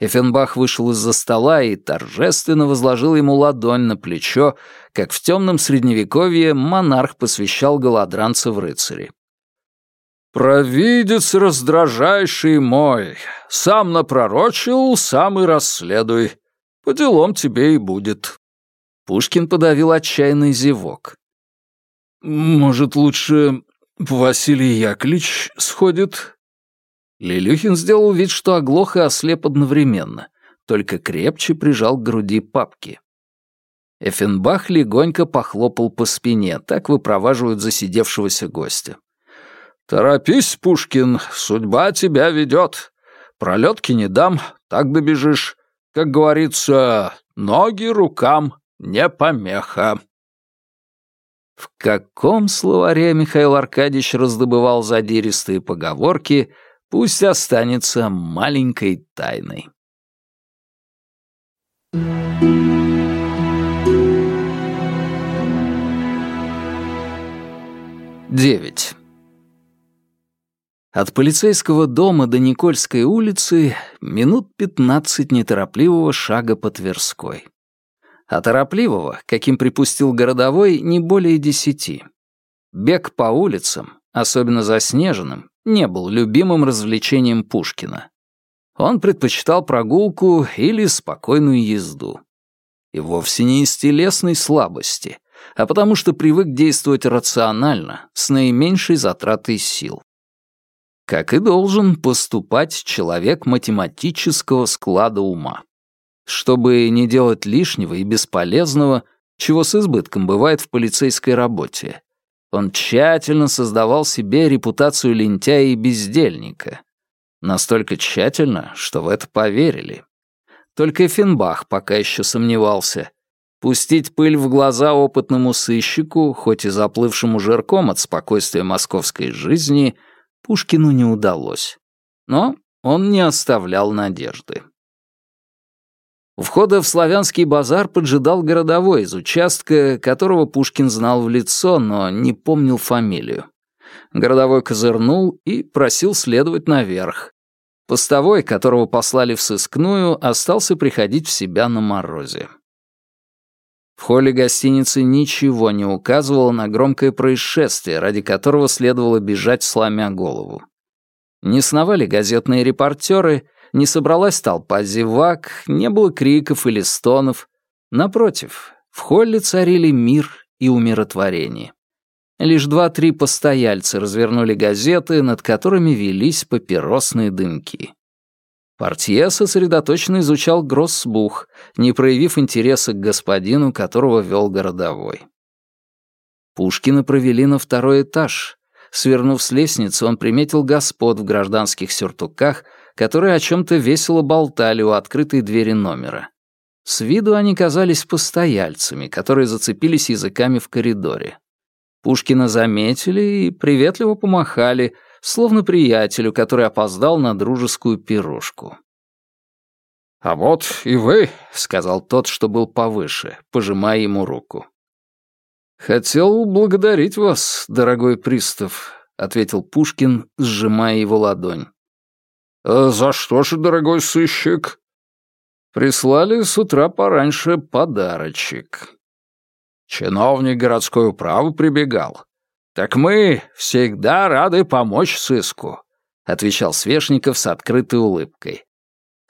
Эффенбах вышел из-за стола и торжественно возложил ему ладонь на плечо, как в темном средневековье монарх посвящал голодранца в рыцари. «Провидец раздражайший мой, сам напророчил, сам и расследуй. По делам тебе и будет». Пушкин подавил отчаянный зевок. «Может, лучше Василий Яковлевич сходит?» Лилюхин сделал вид, что оглох и ослеп одновременно, только крепче прижал к груди папки. Эффенбах легонько похлопал по спине, так выпроваживают засидевшегося гостя. «Торопись, Пушкин, судьба тебя ведет. Пролетки не дам, так добежишь. Как говорится, ноги рукам не помеха». В каком словаре Михаил Аркадьевич раздобывал задиристые поговорки, пусть останется маленькой тайной. Девять. От полицейского дома до Никольской улицы минут пятнадцать неторопливого шага по Тверской. А торопливого, каким припустил городовой, не более десяти. Бег по улицам, особенно заснеженным, не был любимым развлечением Пушкина. Он предпочитал прогулку или спокойную езду. И вовсе не из телесной слабости, а потому что привык действовать рационально, с наименьшей затратой сил как и должен поступать человек математического склада ума. Чтобы не делать лишнего и бесполезного, чего с избытком бывает в полицейской работе. Он тщательно создавал себе репутацию лентяя и бездельника. Настолько тщательно, что в это поверили. Только Финбах пока еще сомневался. Пустить пыль в глаза опытному сыщику, хоть и заплывшему жирком от спокойствия московской жизни — Пушкину не удалось. Но он не оставлял надежды. Входа в славянский базар поджидал городовой из участка, которого Пушкин знал в лицо, но не помнил фамилию. Городовой козырнул и просил следовать наверх. Постовой, которого послали в сыскную, остался приходить в себя на морозе. В холле гостиницы ничего не указывало на громкое происшествие, ради которого следовало бежать, сломя голову. Не сновали газетные репортеры, не собралась толпа зевак, не было криков или стонов. Напротив, в холле царили мир и умиротворение. Лишь два-три постояльца развернули газеты, над которыми велись папиросные дымки. Портье сосредоточенно изучал Гроссбух, не проявив интереса к господину, которого вел городовой. Пушкина провели на второй этаж. Свернув с лестницы, он приметил господ в гражданских сюртуках, которые о чем-то весело болтали у открытой двери номера. С виду они казались постояльцами, которые зацепились языками в коридоре. Пушкина заметили и приветливо помахали — словно приятелю, который опоздал на дружескую пирожку. «А вот и вы», — сказал тот, что был повыше, пожимая ему руку. «Хотел благодарить вас, дорогой пристав. ответил Пушкин, сжимая его ладонь. «А «За что же, дорогой сыщик?» «Прислали с утра пораньше подарочек». Чиновник городской управы прибегал. «Так мы всегда рады помочь сыску», — отвечал Свешников с открытой улыбкой.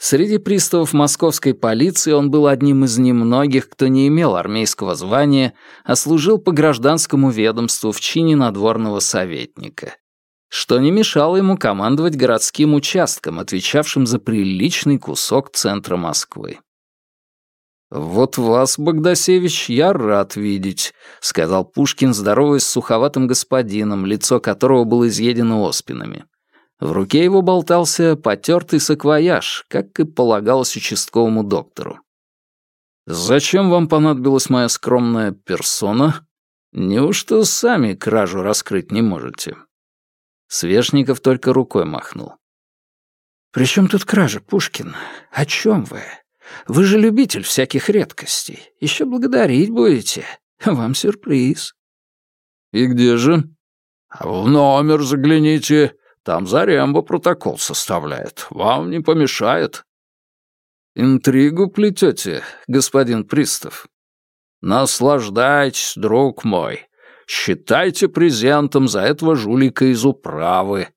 Среди приставов московской полиции он был одним из немногих, кто не имел армейского звания, а служил по гражданскому ведомству в чине надворного советника, что не мешало ему командовать городским участком, отвечавшим за приличный кусок центра Москвы. «Вот вас, Богдасевич, я рад видеть», — сказал Пушкин, здороваясь с суховатым господином, лицо которого было изъедено оспинами. В руке его болтался потертый саквояж, как и полагалось участковому доктору. «Зачем вам понадобилась моя скромная персона? Неужто сами кражу раскрыть не можете?» Свешников только рукой махнул. «При чем тут кража, Пушкин? О чем вы? Вы же любитель всяких редкостей. Еще благодарить будете. Вам сюрприз». «И где же?» «В номер загляните. Там Заремба протокол составляет. Вам не помешает». «Интригу плетете, господин Пристав?» «Наслаждайтесь, друг мой. Считайте презентом за этого жулика из управы».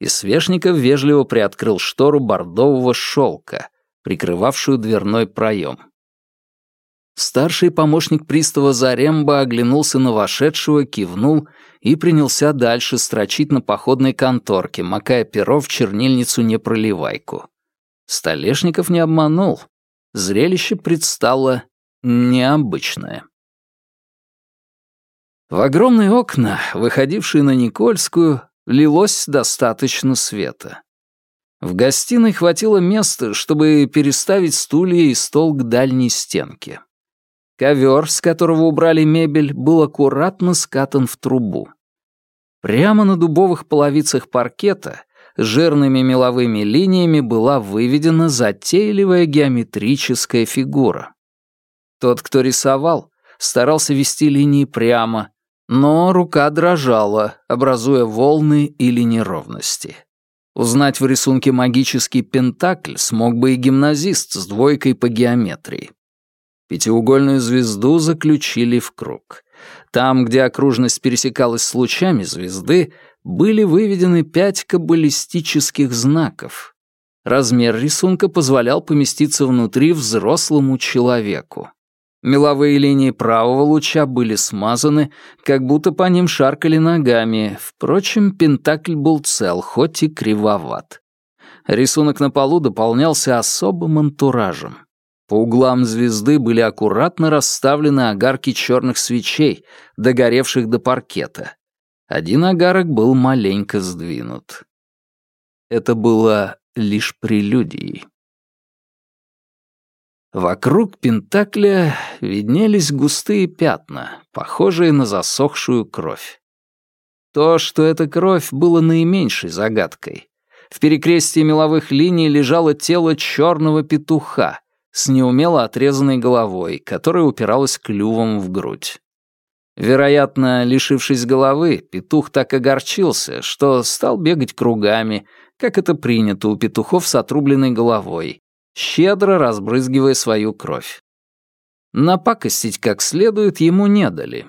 И Свешников вежливо приоткрыл штору бордового шелка, прикрывавшую дверной проем. Старший помощник пристава Заремба оглянулся на вошедшего, кивнул и принялся дальше строчить на походной конторке, макая перо в чернильницу непроливайку. Столешников не обманул. Зрелище предстало необычное. В огромные окна, выходившие на Никольскую, лилось достаточно света. В гостиной хватило места, чтобы переставить стулья и стол к дальней стенке. Ковер, с которого убрали мебель, был аккуратно скатан в трубу. Прямо на дубовых половицах паркета жирными меловыми линиями была выведена затейливая геометрическая фигура. Тот, кто рисовал, старался вести линии прямо, но рука дрожала, образуя волны или неровности. Узнать в рисунке магический пентакль смог бы и гимназист с двойкой по геометрии. Пятиугольную звезду заключили в круг. Там, где окружность пересекалась с лучами звезды, были выведены пять каббалистических знаков. Размер рисунка позволял поместиться внутри взрослому человеку. Меловые линии правого луча были смазаны, как будто по ним шаркали ногами. Впрочем, пентакль был цел, хоть и кривоват. Рисунок на полу дополнялся особым антуражем. По углам звезды были аккуратно расставлены огарки черных свечей, догоревших до паркета. Один огарок был маленько сдвинут. Это было лишь прелюдией. Вокруг Пентакля виднелись густые пятна, похожие на засохшую кровь. То, что это кровь, было наименьшей загадкой. В перекрестии меловых линий лежало тело черного петуха, с неумело отрезанной головой, которая упиралась клювом в грудь. Вероятно, лишившись головы, петух так огорчился, что стал бегать кругами, как это принято у петухов с отрубленной головой, щедро разбрызгивая свою кровь. Напакостить как следует ему не дали.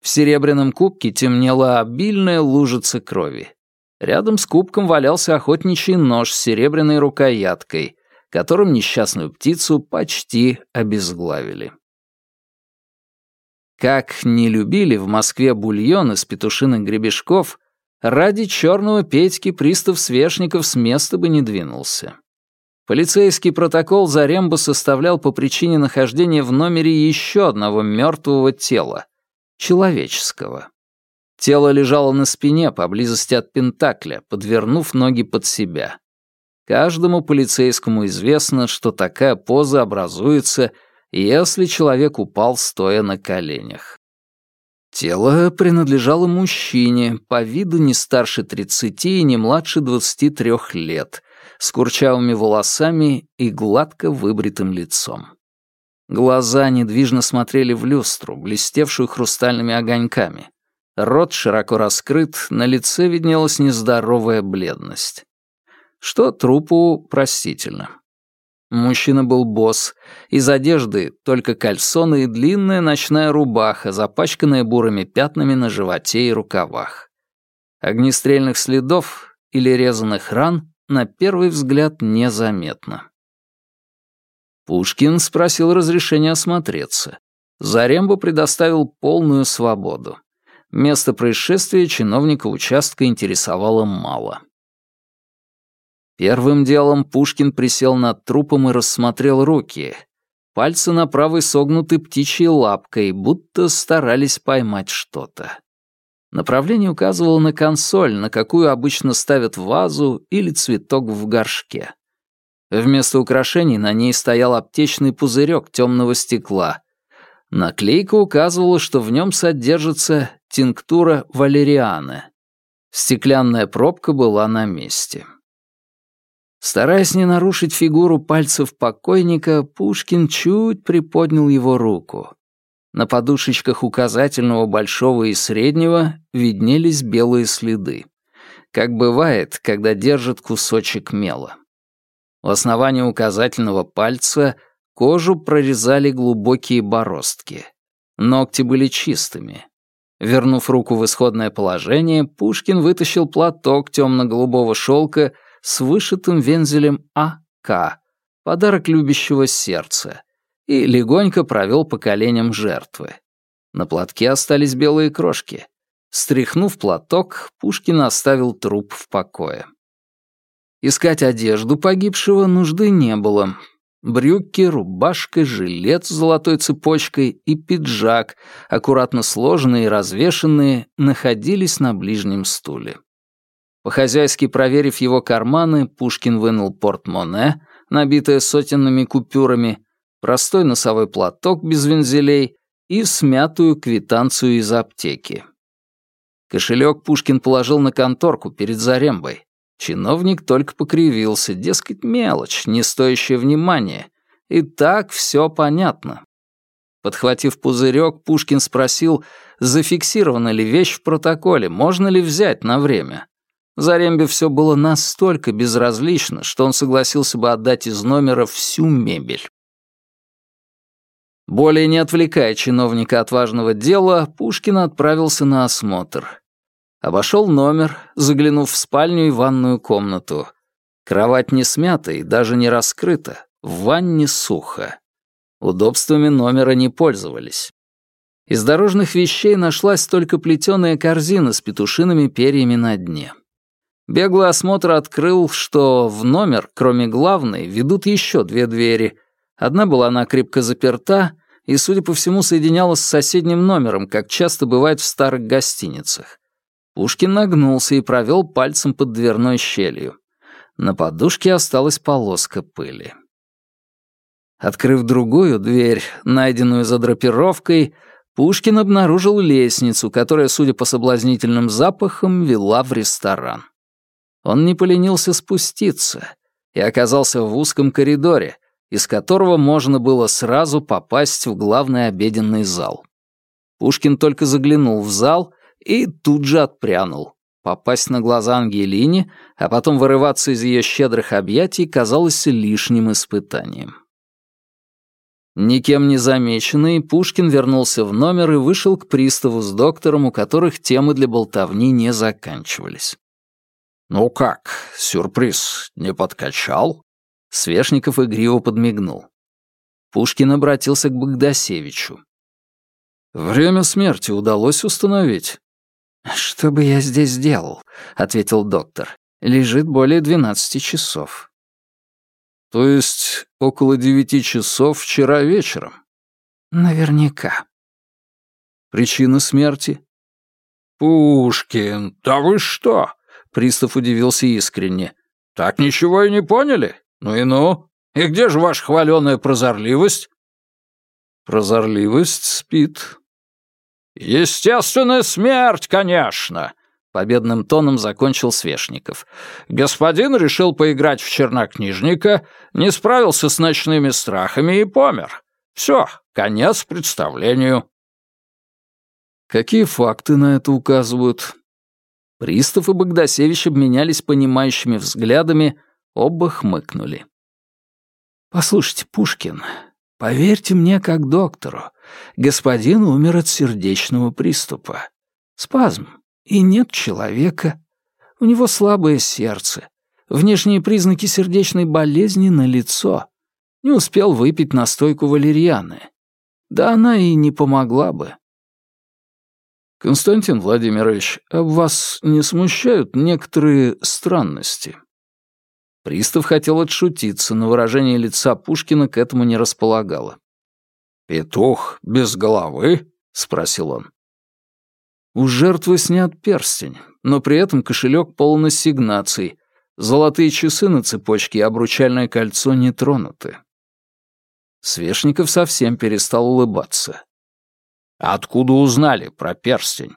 В серебряном кубке темнела обильная лужица крови. Рядом с кубком валялся охотничий нож с серебряной рукояткой, которым несчастную птицу почти обезглавили. Как не любили в Москве бульон из петушиных гребешков, ради черного Петьки пристав Свешников с места бы не двинулся. Полицейский протокол Заремба составлял по причине нахождения в номере еще одного мертвого тела, человеческого. Тело лежало на спине поблизости от Пентакля, подвернув ноги под себя. Каждому полицейскому известно, что такая поза образуется, если человек упал стоя на коленях. Тело принадлежало мужчине, по виду не старше 30 и не младше 23 лет, с курчавыми волосами и гладко выбритым лицом. Глаза недвижно смотрели в люстру, блестевшую хрустальными огоньками. Рот широко раскрыт, на лице виднелась нездоровая бледность. Что трупу простительно. Мужчина был босс. Из одежды только кальсоны и длинная ночная рубаха, запачканная бурыми пятнами на животе и рукавах. Огнестрельных следов или резаных ран на первый взгляд незаметно. Пушкин спросил разрешения осмотреться. Зарембо предоставил полную свободу. Место происшествия чиновника участка интересовало мало. Первым делом Пушкин присел над трупом и рассмотрел руки. Пальцы на правой согнуты птичьей лапкой, будто старались поймать что-то. Направление указывало на консоль, на какую обычно ставят вазу или цветок в горшке. Вместо украшений на ней стоял аптечный пузырек темного стекла. Наклейка указывала, что в нем содержится тинктура валерианы. Стеклянная пробка была на месте. Стараясь не нарушить фигуру пальцев покойника, Пушкин чуть приподнял его руку. На подушечках указательного, большого и среднего виднелись белые следы. Как бывает, когда держит кусочек мела. У основания указательного пальца кожу прорезали глубокие бороздки. Ногти были чистыми. Вернув руку в исходное положение, Пушкин вытащил платок темно-голубого шелка с вышитым вензелем А.К., подарок любящего сердца, и легонько провел по коленям жертвы. На платке остались белые крошки. Стряхнув платок, Пушкин оставил труп в покое. Искать одежду погибшего нужды не было. Брюки, рубашка, жилет с золотой цепочкой и пиджак, аккуратно сложенные и развешанные, находились на ближнем стуле. По-хозяйски проверив его карманы, Пушкин вынул портмоне, набитое сотенными купюрами, простой носовой платок без вензелей и смятую квитанцию из аптеки. Кошелек Пушкин положил на конторку перед Зарембой. Чиновник только покривился, дескать, мелочь, не стоящая внимания. И так все понятно. Подхватив пузырек, Пушкин спросил, зафиксирована ли вещь в протоколе, можно ли взять на время. Зарембе все было настолько безразлично, что он согласился бы отдать из номера всю мебель. Более не отвлекая чиновника от важного дела, Пушкин отправился на осмотр. Обошел номер, заглянув в спальню и ванную комнату. Кровать не смята и даже не раскрыта, в ванне сухо. Удобствами номера не пользовались. Из дорожных вещей нашлась только плетеная корзина с петушиными перьями на дне. Беглый осмотр открыл, что в номер, кроме главной, ведут еще две двери. Одна была накрепко заперта и, судя по всему, соединялась с соседним номером, как часто бывает в старых гостиницах. Пушкин нагнулся и провел пальцем под дверной щелью. На подушке осталась полоска пыли. Открыв другую дверь, найденную за драпировкой, Пушкин обнаружил лестницу, которая, судя по соблазнительным запахам, вела в ресторан. Он не поленился спуститься и оказался в узком коридоре, из которого можно было сразу попасть в главный обеденный зал. Пушкин только заглянул в зал и тут же отпрянул. Попасть на глаза Ангелине, а потом вырываться из ее щедрых объятий казалось лишним испытанием. Никем не замеченный, Пушкин вернулся в номер и вышел к приставу с доктором, у которых темы для болтовни не заканчивались. «Ну как, сюрприз не подкачал?» Свешников игриво подмигнул. Пушкин обратился к Богдасевичу. «Время смерти удалось установить?» «Что бы я здесь делал?» — ответил доктор. «Лежит более двенадцати часов». «То есть около девяти часов вчера вечером?» «Наверняка». «Причина смерти?» «Пушкин, да вы что? Пристав удивился искренне. «Так ничего и не поняли? Ну и ну. И где же ваша хваленая прозорливость?» «Прозорливость спит». «Естественная смерть, конечно!» — победным тоном закончил Свешников. «Господин решил поиграть в чернокнижника, не справился с ночными страхами и помер. Все, конец представлению». Какие факты на это указывают? Пристав и Богдасевич обменялись понимающими взглядами, оба хмыкнули. «Послушайте, Пушкин, поверьте мне как доктору, господин умер от сердечного приступа. Спазм, и нет человека. У него слабое сердце. Внешние признаки сердечной болезни на лицо. Не успел выпить настойку валерьяны. Да она и не помогла бы. «Константин Владимирович, а вас не смущают некоторые странности?» Пристав хотел отшутиться, но выражение лица Пушкина к этому не располагало. «Петух без головы?» — спросил он. У жертвы снят перстень, но при этом кошелек полон ассигнаций. Золотые часы на цепочке и обручальное кольцо не тронуты. Свешников совсем перестал улыбаться. Откуда узнали про перстень?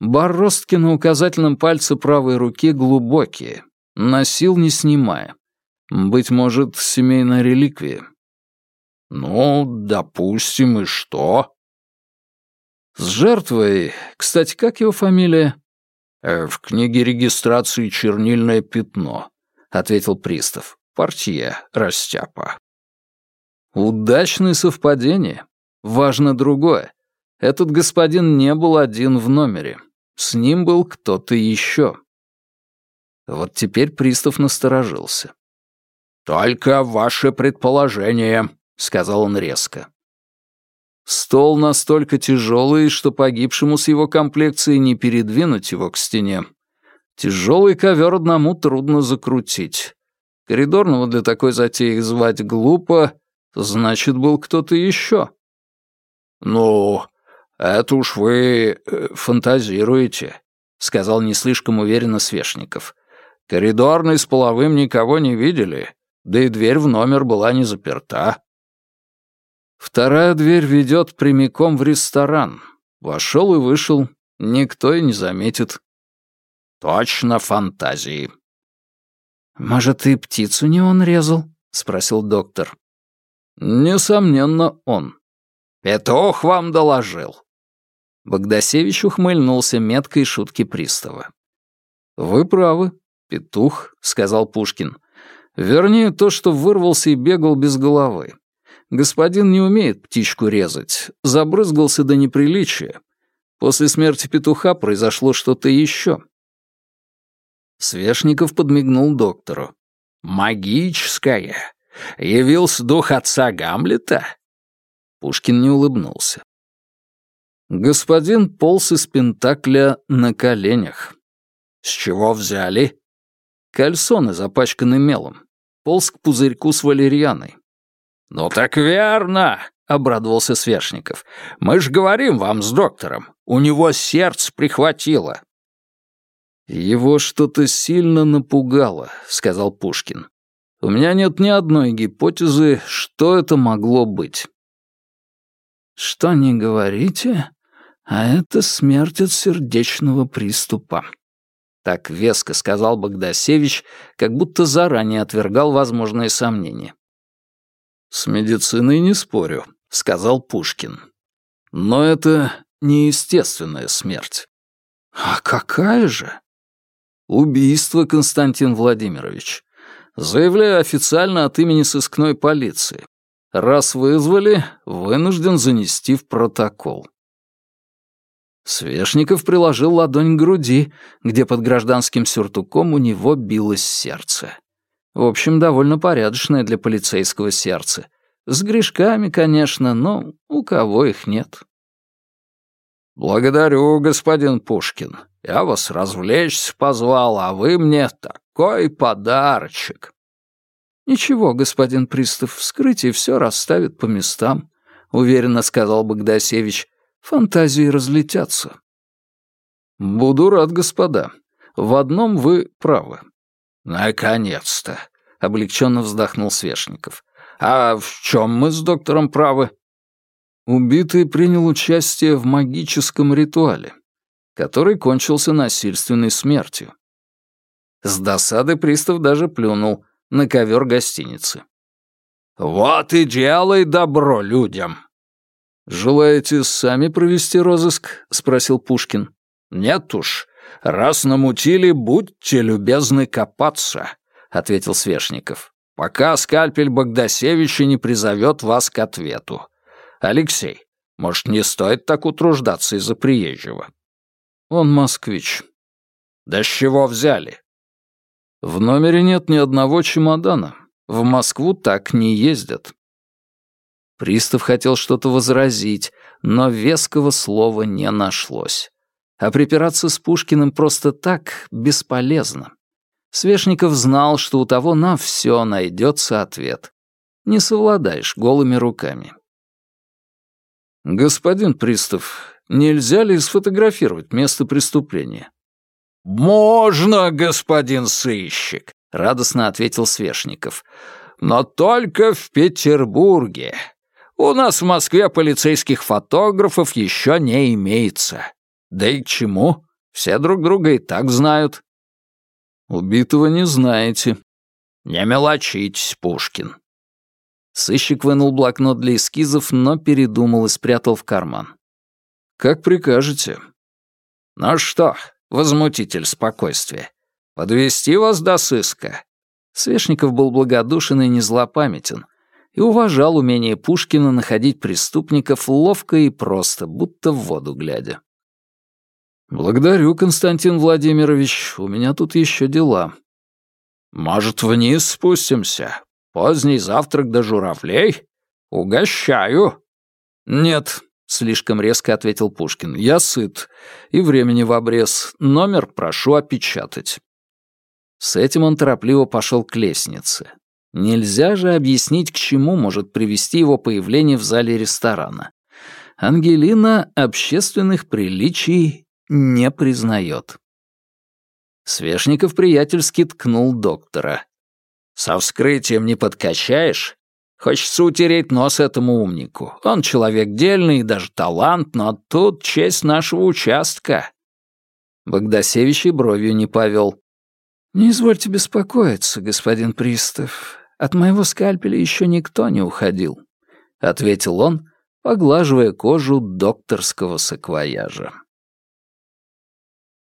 Бороздки на указательном пальце правой руки глубокие, носил не снимая. Быть может, семейная реликвия. Ну, допустим, и что? С жертвой, кстати, как его фамилия? Э, в книге регистрации чернильное пятно, ответил пристав. Портье, растяпа. Удачное совпадение. Важно другое. Этот господин не был один в номере. С ним был кто-то еще. Вот теперь пристав насторожился. «Только ваше предположение», — сказал он резко. Стол настолько тяжелый, что погибшему с его комплекцией не передвинуть его к стене. Тяжелый ковер одному трудно закрутить. Коридорного для такой затеи звать глупо, значит, был кто-то еще. «Ну, это уж вы э, фантазируете», — сказал не слишком уверенно Свешников. «Коридорный с половым никого не видели, да и дверь в номер была не заперта». Вторая дверь ведет прямиком в ресторан. Вошел и вышел, никто и не заметит. Точно фантазии. «Может, и птицу не он резал?» — спросил доктор. «Несомненно, он», «Петух вам доложил». Богдасевич ухмыльнулся меткой шутки пристава. «Вы правы, петух», — сказал Пушкин. «Вернее, то, что вырвался и бегал без головы. Господин не умеет птичку резать, забрызгался до неприличия. После смерти петуха произошло что-то еще». Свешников подмигнул доктору. «Магическое. Явился дух отца Гамлета?» Пушкин не улыбнулся. Господин полз из Пентакля на коленях. С чего взяли? Кальсоны запачканы мелом. Полз к пузырьку с валерьяной. «Ну так верно!» — обрадовался Свершников. «Мы ж говорим вам с доктором. У него сердце прихватило». «Его что-то сильно напугало», — сказал Пушкин. «У меня нет ни одной гипотезы, что это могло быть». Что не говорите, а это смерть от сердечного приступа. Так веско сказал Богдасевич, как будто заранее отвергал возможные сомнения. «С медициной не спорю», — сказал Пушкин. «Но это неестественная смерть». «А какая же?» «Убийство, Константин Владимирович. Заявляю официально от имени сыскной полиции. Раз вызвали, вынужден занести в протокол. Свешников приложил ладонь к груди, где под гражданским сюртуком у него билось сердце. В общем, довольно порядочное для полицейского сердце. С грешками, конечно, но у кого их нет. «Благодарю, господин Пушкин. Я вас развлечься позвал, а вы мне такой подарочек». «Ничего, господин пристав, вскрытие все расставит по местам», — уверенно сказал Богдасевич. «Фантазии разлетятся». «Буду рад, господа. В одном вы правы». «Наконец-то», — облегченно вздохнул Свешников. «А в чем мы с доктором правы?» Убитый принял участие в магическом ритуале, который кончился насильственной смертью. С досады пристав даже плюнул — на ковер гостиницы. «Вот и делай добро людям!» «Желаете сами провести розыск?» — спросил Пушкин. «Нет уж. Раз намутили, будьте любезны копаться», — ответил Свешников. «Пока скальпель Богдасевича не призовет вас к ответу. Алексей, может, не стоит так утруждаться из-за приезжего?» «Он москвич». «Да с чего взяли?» «В номере нет ни одного чемодана. В Москву так не ездят». Пристав хотел что-то возразить, но веского слова не нашлось. А припираться с Пушкиным просто так бесполезно. Свешников знал, что у того на все найдется ответ. Не совладаешь голыми руками. «Господин Пристав, нельзя ли сфотографировать место преступления?» «Можно, господин сыщик», — радостно ответил Свешников. «Но только в Петербурге. У нас в Москве полицейских фотографов еще не имеется. Да и к чему? Все друг друга и так знают». «Убитого не знаете». «Не мелочитесь, Пушкин». Сыщик вынул блокнот для эскизов, но передумал и спрятал в карман. «Как прикажете». «Ну что, возмутитель спокойствия, подвести вас до сыска?» Свешников был благодушен и не злопамятен, и уважал умение Пушкина находить преступников ловко и просто, будто в воду глядя. «Благодарю, Константин Владимирович, у меня тут еще дела». «Может, вниз спустимся? Поздний завтрак до журавлей? Угощаю». «Нет», — слишком резко ответил Пушкин, — «я сыт, и времени в обрез. Номер прошу опечатать». С этим он торопливо пошел к лестнице. Нельзя же объяснить, к чему может привести его появление в зале ресторана. Ангелина общественных приличий не признает. Свешников приятельски ткнул доктора. «Со вскрытием не подкачаешь? Хочется утереть нос этому умнику. Он человек дельный и даже талант, но тут честь нашего участка». Богдасевич и бровью не повел. «Не извольте беспокоиться, господин Пристав. От моего скальпеля еще никто не уходил», — ответил он, поглаживая кожу докторского саквояжа.